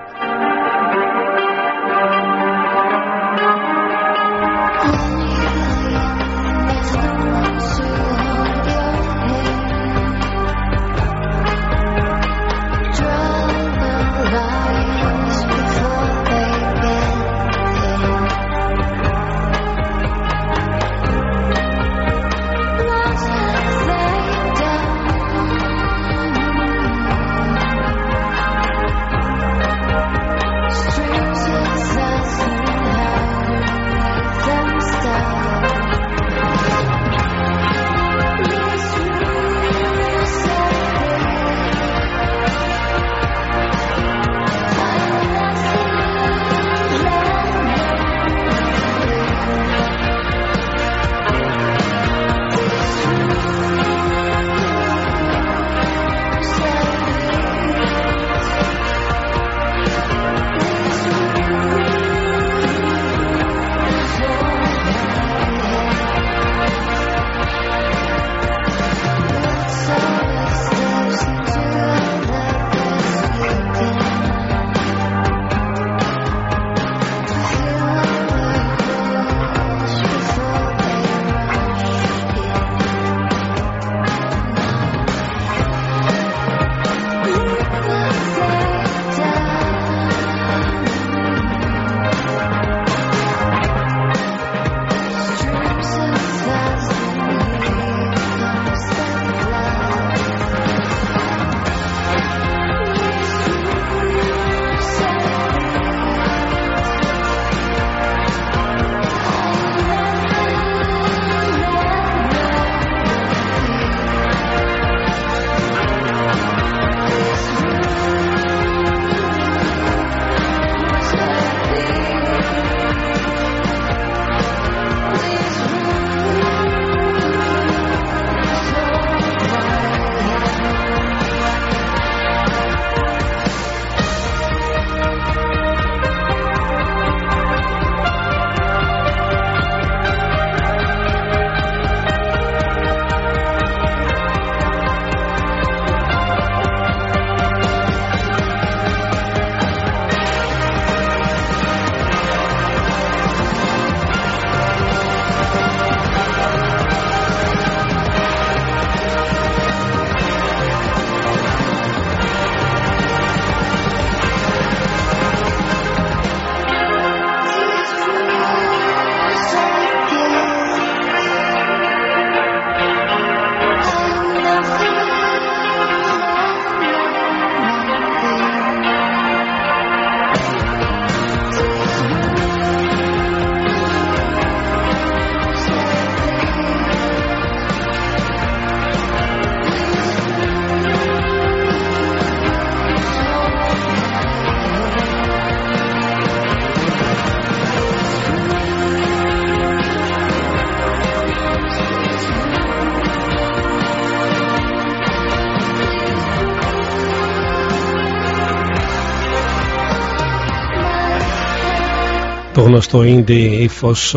Speaker 3: Το γνωστό indie ύφος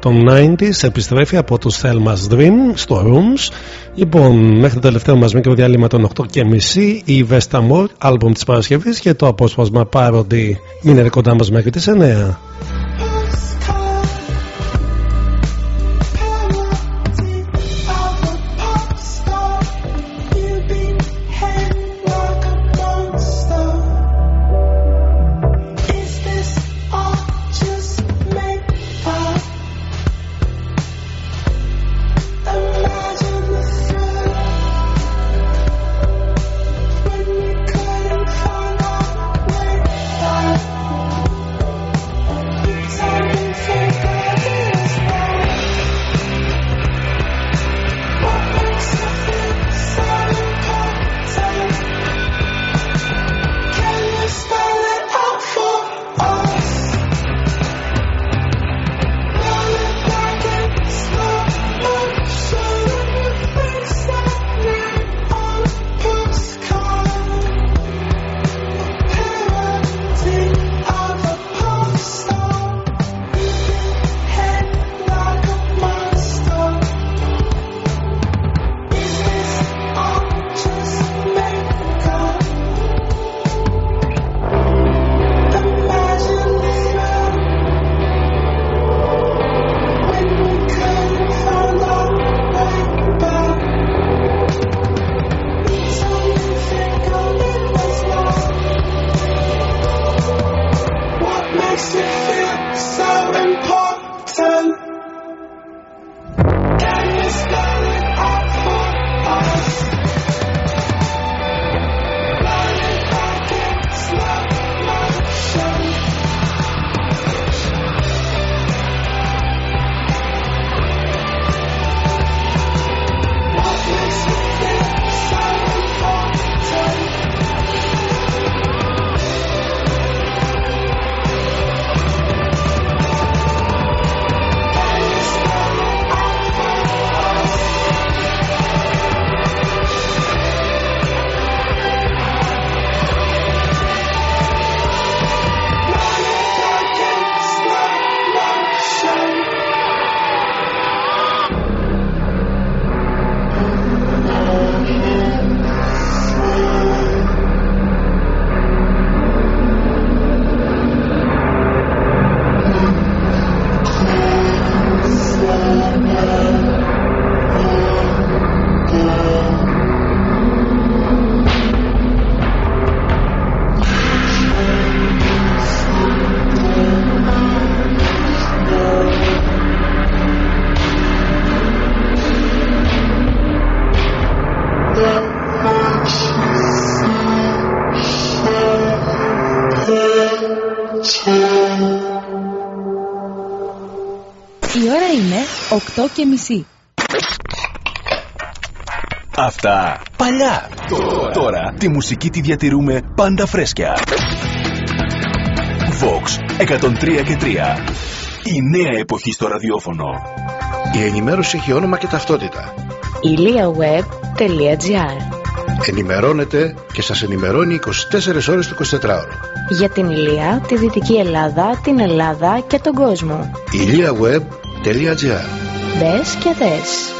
Speaker 3: των 90s επιστρέφει από τους Thelma's Dream στο Rooms. Λοιπόν, μέχρι το τελευταίο μας μικρό διάλειμμα των 8.30 η Vesta More, άλμπουμ της Παρασκευής και το απόσπασμα Parody μείνε κοντά μας μέχρι τις 9.
Speaker 7: Τη μουσική τη διατηρούμε πάντα φρέσκια. Vox 103 και 3. Η νέα εποχή στο ραδιόφωνο.
Speaker 21: Η ενημέρωση έχει όνομα και ταυτότητα.
Speaker 22: iliaweb.gr
Speaker 21: Ενημερώνετε και σας ενημερώνει 24 ώρες το 24ωρο.
Speaker 22: Για την Ηλία, τη Δυτική Ελλάδα, την Ελλάδα και τον κόσμο.
Speaker 21: iliaweb.gr
Speaker 22: Μπες και δες.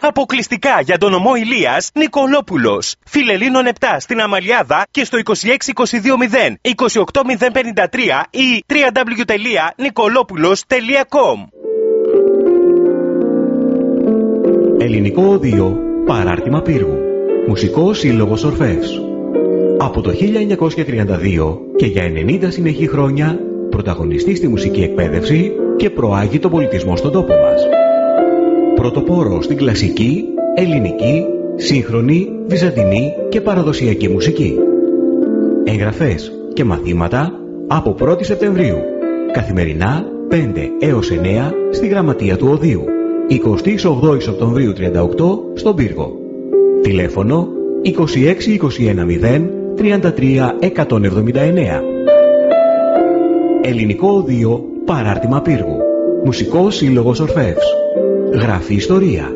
Speaker 8: Αποκλειστικά για τον ομό Ηλίας Νικολόπουλος. Φιλελίνων 7 στην Αμαλιάδα και στο 26220 28053 ή www.nicolopoulos.com
Speaker 15: Ελληνικό Οδείο Παράρτημα Πύργου Μουσικός Σύλλογος Ορφεύς Από το 1932 και για 90 συνεχή χρόνια πρωταγωνιστή στη μουσική εκπαίδευση και προάγει τον πολιτισμό στον τόπο μας. Πρωτοπόρο στην κλασική, ελληνική, σύγχρονη, βυζαντινή και παραδοσιακή μουσική. Εγγραφές και μαθήματα από 1η Σεπτεμβρίου. Καθημερινά 5 έως 9 στη Γραμματεία του Οδείου. 28 Οκτωβρίου 38 στον Πύργο. Τηλέφωνο 26210 33 179. Ελληνικό Οδείο Παράρτημα Πύργου. Μουσικός Σύλλογος Ορφεύς. Γράφει ιστορία.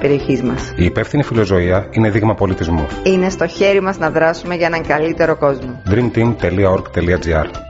Speaker 23: περιοχής μας.
Speaker 9: Η υπεύθυνη φιλοζωία είναι δείγμα πολιτισμού.
Speaker 23: Είναι στο χέρι μας να δράσουμε για έναν καλύτερο κόσμο.
Speaker 9: dreamteam.org.gr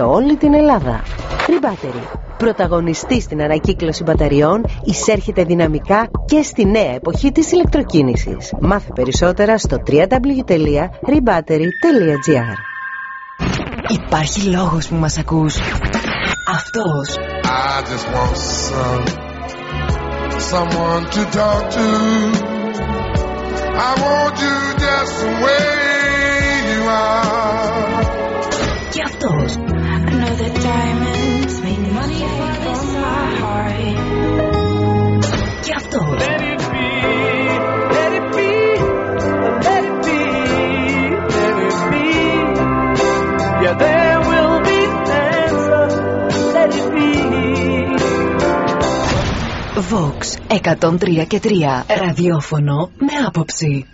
Speaker 6: όλη την Ελλάδα. Rebattery. Πρωταγωνιστή στην ανακύκλωση μπαταριών, εισέρχεται δυναμικά και στη νέα εποχή της ηλεκτροκίνησης. Μάθε περισσότερα στο www.rebattery.gr
Speaker 24: Υπάρχει λόγος που μας ακούς. Αυτός.
Speaker 1: I just want some, someone to talk to. I want you just the way you are.
Speaker 24: Και αυτός.
Speaker 11: I know that diamonds make money from my heart.
Speaker 24: Και αυτός.
Speaker 11: Let it be, let it be, let it be, let it be. Yeah, there will be answer. Let it be.
Speaker 24: Vox 103 και 3 ραδιόφωνο με άποψη.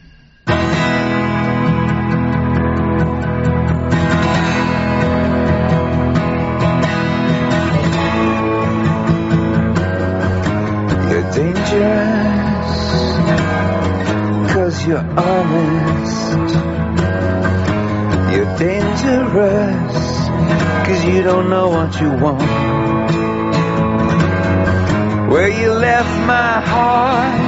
Speaker 4: You don't know what you want. Where you left my heart,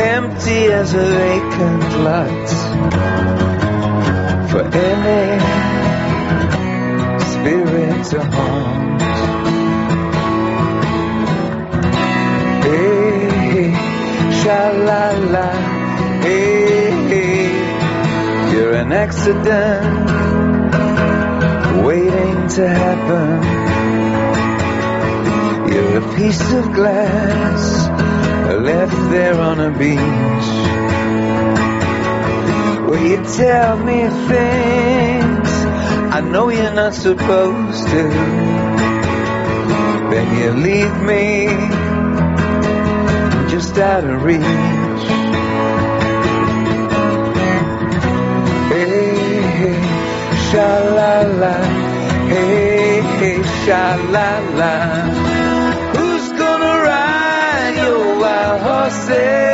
Speaker 4: empty as a vacant lot. For any spirit to haunt. Hey, sha la la, hey, hey,
Speaker 25: an accident to happen. You're a piece of glass left there on a beach where you tell me things I know you're not supposed to. Then you leave me just out of reach. Hey, sha la la. Sha la la. Who's gonna ride your wild horses?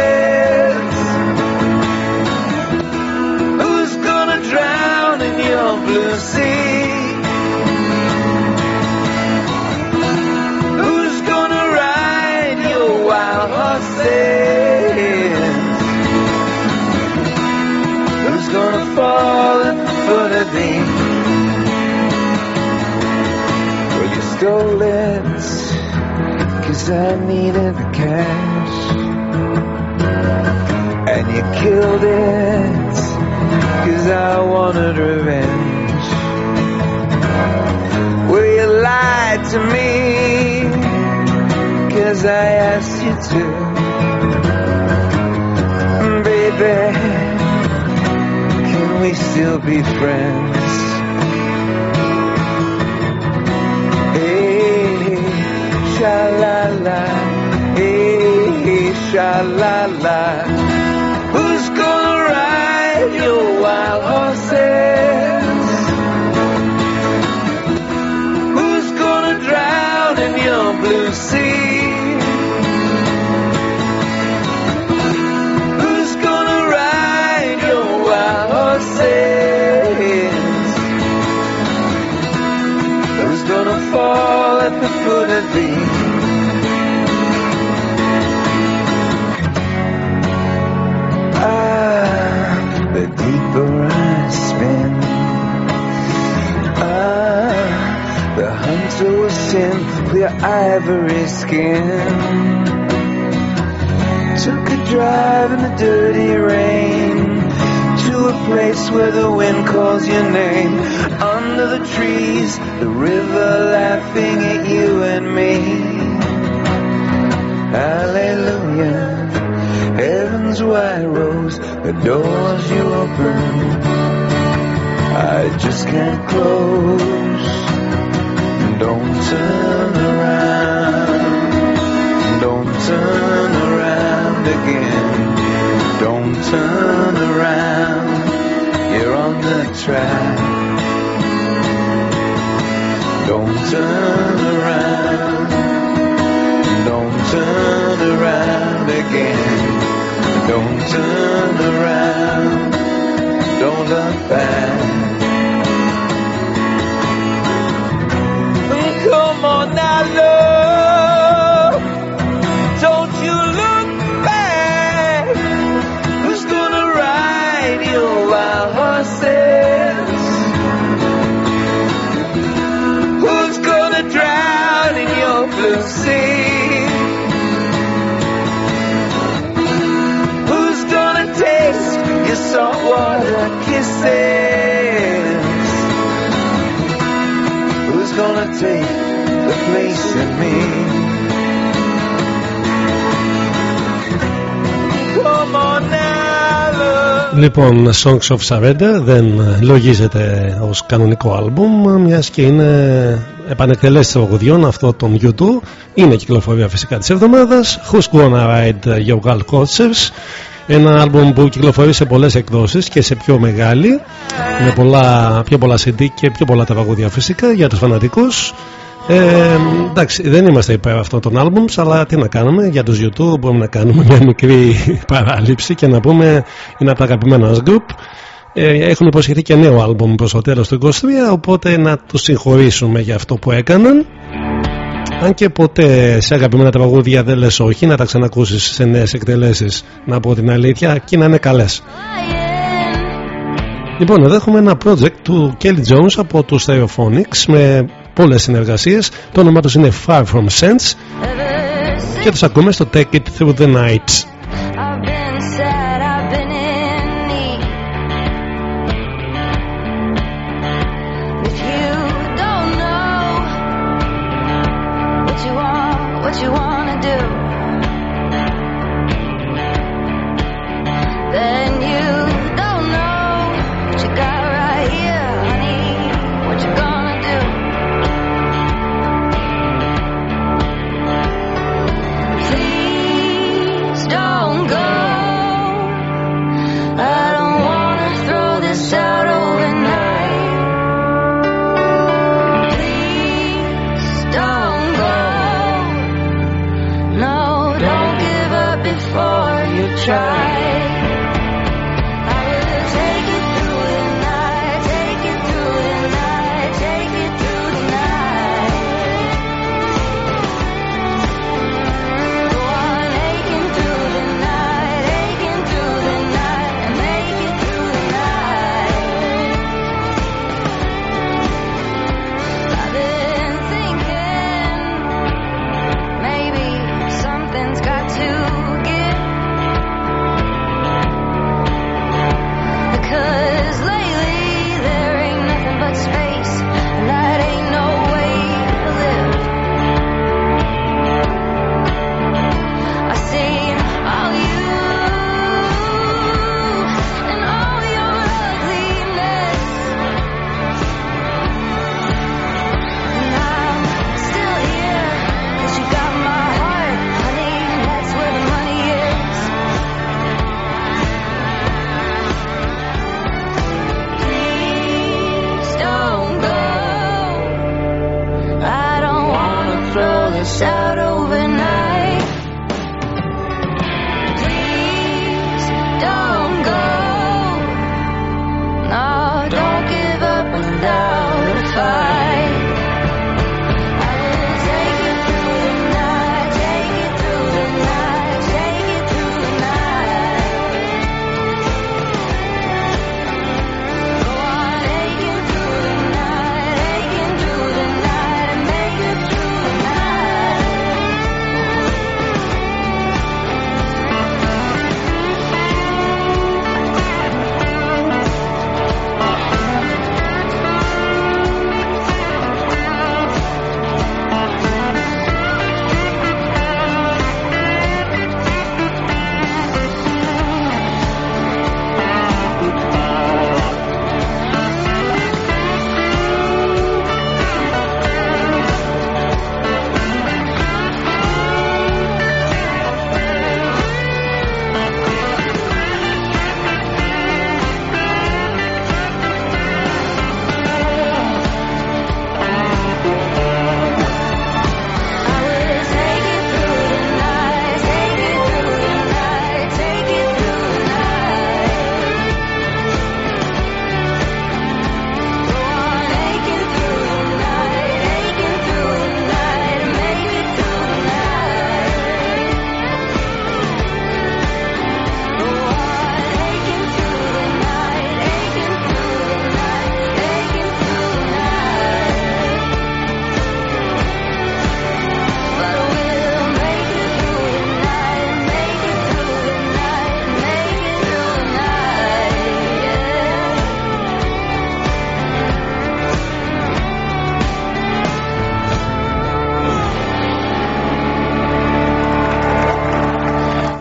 Speaker 25: It, cause I needed the cash. And you killed it, cause I wanted revenge. Well, you lied to me, cause I asked you to. Baby, can we still be friends? shalala, hey, hey shalala. Who's gonna ride your wild horses? Ah, the deeper I spin. Ah, the hunter was simply ivory skin. Took a drive in the dirty rain a place where the wind calls your name. Under the trees, the river laughing at you and me. Hallelujah. Heaven's wide rose, the doors you open, I just can't close. Don't turn around, don't turn around again. Don't turn around, you're on the track. Don't turn around, don't turn around again. Don't turn around, don't look back. Come on now, love, saltwater kisses? Who's gonna take the place in me? Come on now, love.
Speaker 2: Λοιπόν, Songs of Surrender δεν λογίζεται ως κανονικό άλμπουμ μιας και είναι επανεκτελέσεις τραγουδιών αυτό των U2 είναι κυκλοφορία φυσικά της εβδομάδας Who's Gonna Ride Your Wild Horses ένα άλμπουμ που κυκλοφορεί σε πολλές εκδόσεις και σε πιο μεγάλη με πολλά, πιο πολλά CD και πιο πολλά τραγούδια φυσικά για τους φανατικούς ε, εντάξει, δεν είμαστε υπέρ αυτών των albums, αλλά τι να κάνουμε για τους YouTube μπορούμε να κάνουμε μια μικρή παράληψη και να πούμε είναι από τα αγαπημένα μας group. Ε, έχουν υποσχεθεί και νέο album προς το τέλος του 23, οπότε να τους συγχωρήσουμε για αυτό που έκαναν. Αν και ποτέ σε αγαπημένα τραγούδια δεν λες όχι, να τα ξανακούσεις σε νέες εκτελέσεις, να πω την αλήθεια, και να είναι καλές. Λοιπόν, εδώ έχουμε ένα project του Kelly Jones από τους Stereophonics με πολλές συνεργασίες. Το όνομα τους είναι Far From Sense και τους ακούμε στο Take It Through the Night.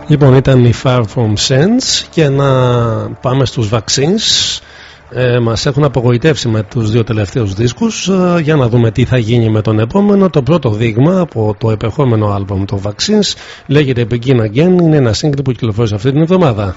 Speaker 2: Λοιπόν, ήταν η Far From Sense και να πάμε στους vaccines. Ε, μας έχουν απογοητεύσει με τους δύο τελευταίους δίσκους ε, για να δούμε τι θα γίνει με τον επόμενο. Το πρώτο δείγμα από το επερχόμενο άλμπομ το Vaccines λέγεται Begin Again. Είναι ένα σύγκρι που κυκλοφόρησε αυτή την εβδομάδα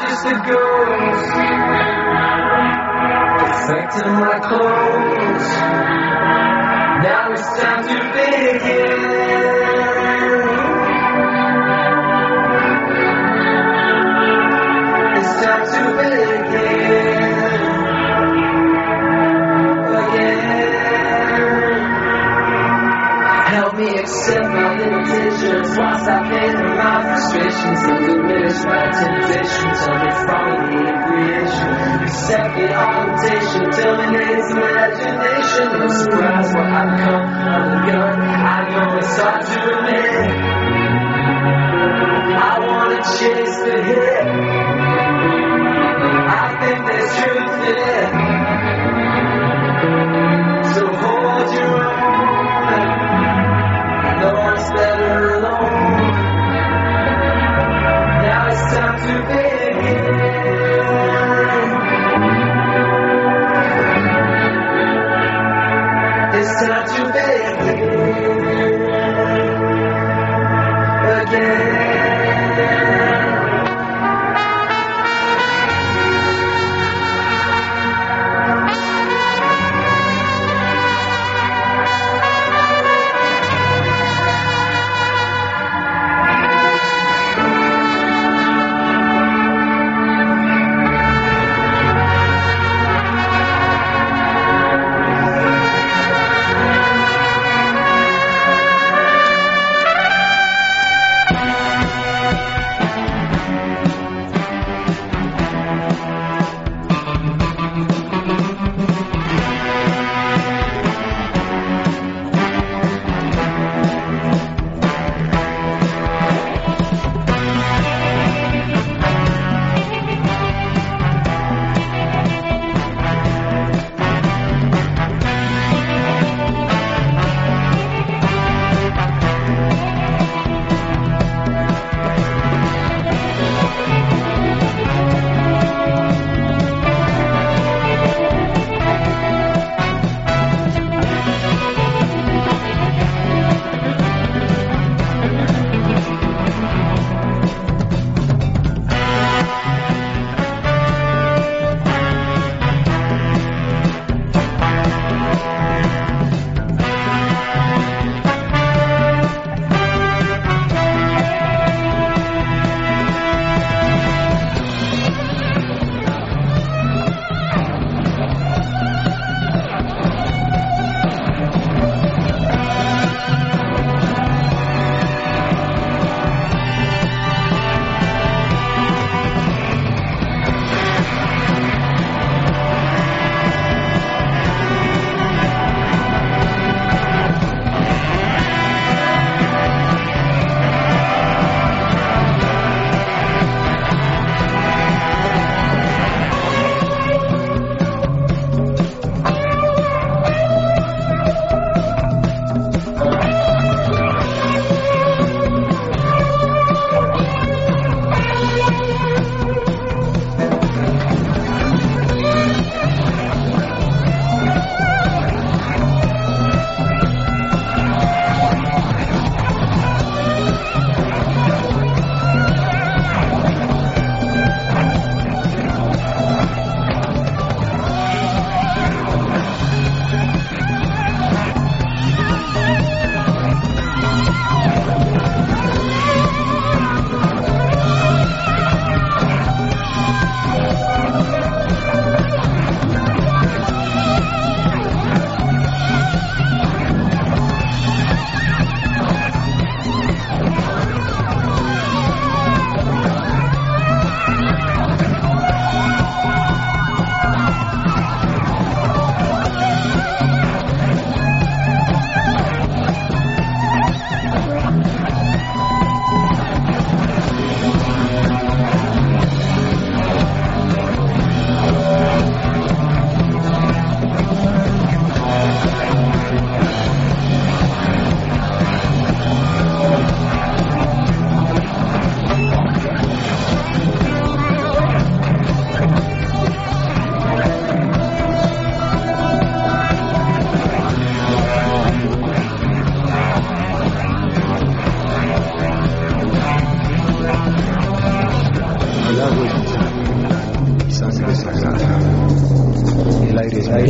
Speaker 26: just a ghost perfecting my clothes. conditions of diminished my temptations of it following the creation. Accept the augmentation, terminates imagination. No surprise where I come, I'm young, I know it's hard to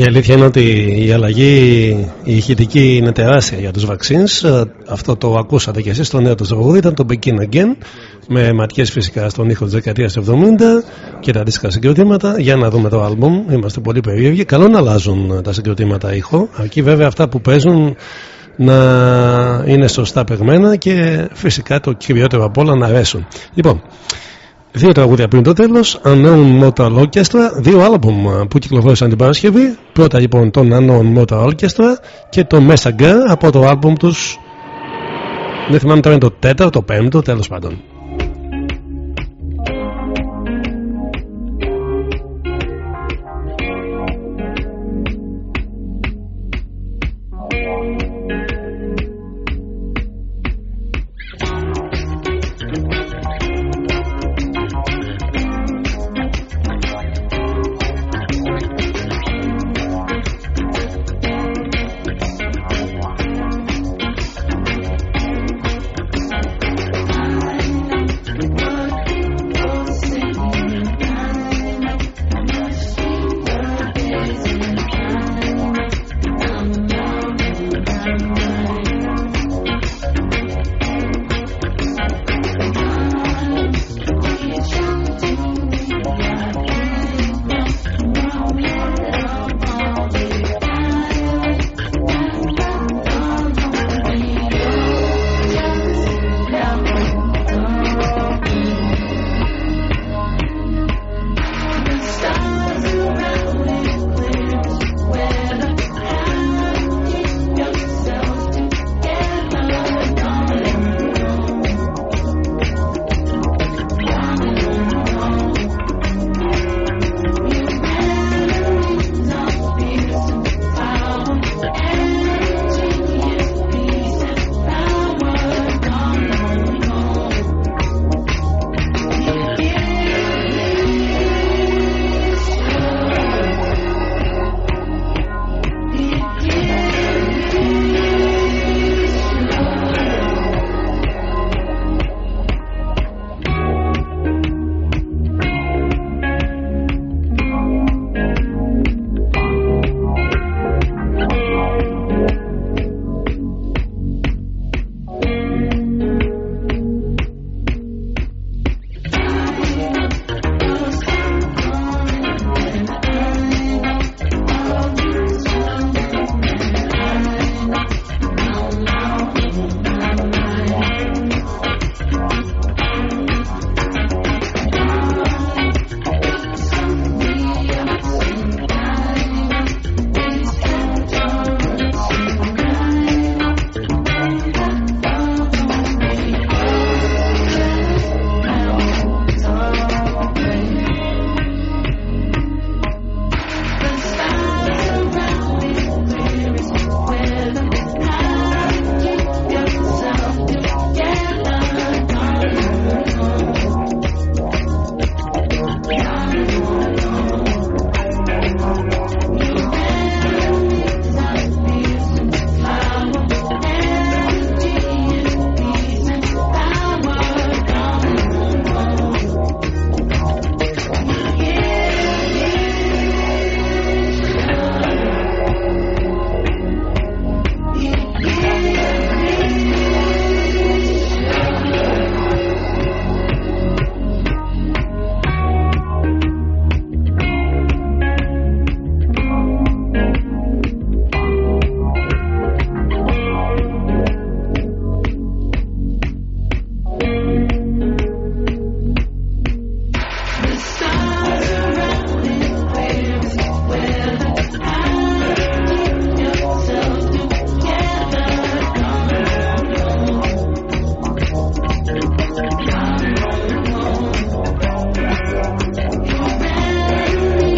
Speaker 2: αλήθεια είναι ότι η αλλαγή η ηχητική είναι τεράστια για τους vaccines. Ε, Αυτό το ακούσατε και εσείς στο νέο του τραγούδι ήταν το Begin Again με ματιές φυσικά στον ήχο της δεκαετίας του 70 και τα αντίστοιχα συγκροτήματα. Για να δούμε το άλμπουμ, είμαστε πολύ περίεργοι. Καλό να αλλάζουν τα συγκροτήματα ήχο, αρκεί βέβαια αυτά που παίζουν να είναι σωστά παιγμένα και φυσικά το κυριότερο απ' όλα να αρέσουν. Λοιπόν, Δύο τραγούδια πριν το τέλος, Unknown Motor Orchestra, δύο άλμπουμ ε, που κυκλοφόρησαν την Παρασκευή. Πρώτα λοιπόν τον Unknown Motor Orchestra και το Messager από το άλμπουμ τους. Δεν θυμάμαι τώρα είναι το τέταρτο, το πέμπτο, τέλος πάντων.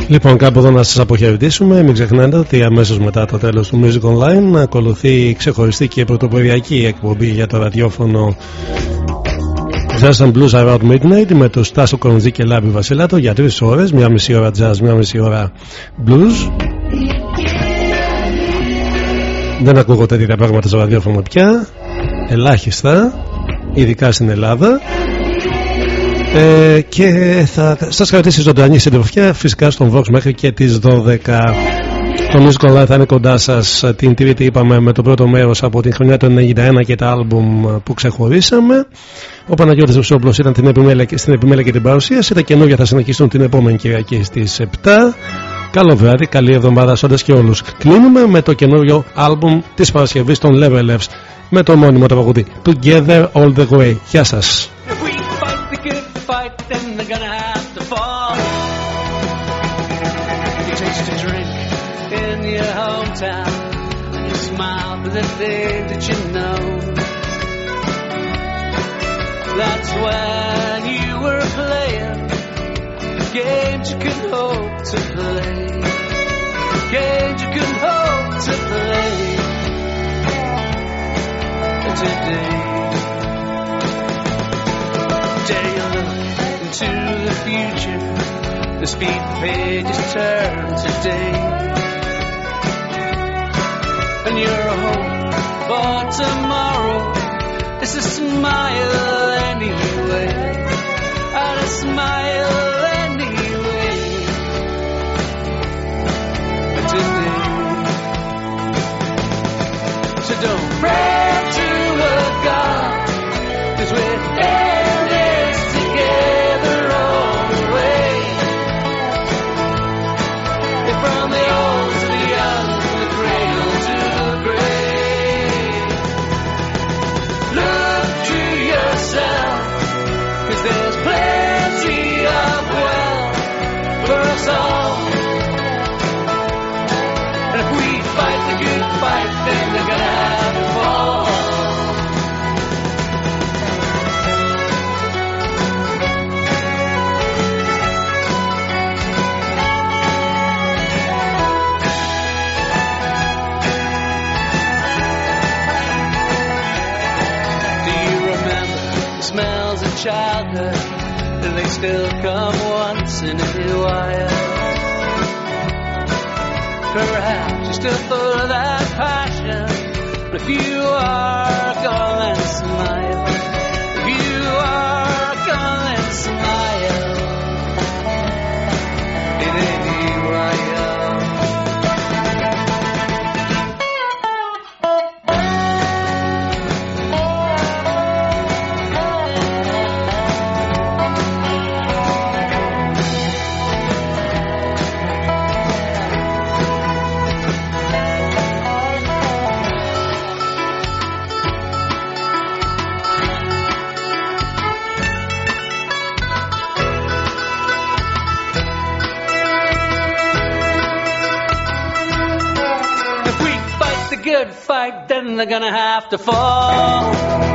Speaker 2: Λοιπόν, κάπου εδώ να σας αποχαιρετήσουμε. Μην ξεχνάτε ότι αμέσως μετά το τέλος του Music Online ακολουθεί ξεχωριστή και πρωτοποριακή εκπομπή για το ραδιόφωνο Jazz and Blues Around Midnight με το Στάσο Κονζή και Λάμπη Βασιλάτο για τρεις ώρες. Μια μισή ώρα jazz, μια μισή ώρα blues. Δεν ακούγονται τέτοια πράγματα στο ραδιόφωνο πια. Ελάχιστα, ειδικά στην Ελλάδα. Ε, και θα σας κρατήσει ζωντανή συντροφιά φυσικά στον Vox μέχρι και τις 12 Το Musical Live θα είναι κοντά σας την Τρίτη, είπαμε, με το πρώτο μέρος από την χρονιά του 91 και τα άλμπουμ που ξεχωρίσαμε. Ο Παναγιώτης Βουσόπουλος ήταν την επιμέλεια, στην επιμέλεια και την παρουσίαση. Τα καινούργια θα συνεχίσουν την επόμενη Κυριακή στις 7. Καλό βράδυ, καλή εβδομάδα σε όλες και όλους. Κλείνουμε με το καινούριο άλμπουμ της Παρασκευής των Level Fs με το μόνιμο τραγουδί Together All the Way. Γεια
Speaker 27: σας. Fight, then they're gonna have to fall. You taste a drink in your hometown, and you smile for the thing that you know. That's when you were playing games you could hope to play. Games you could hope to play today. Future? The speed pages turn today. And your hope for tomorrow is a smile anyway. And a smile anyway. Today. So don't pray childhood? Do they still come once in a while? Perhaps you're still full of that passion. But if you are, go and smile. They're gonna have to fall.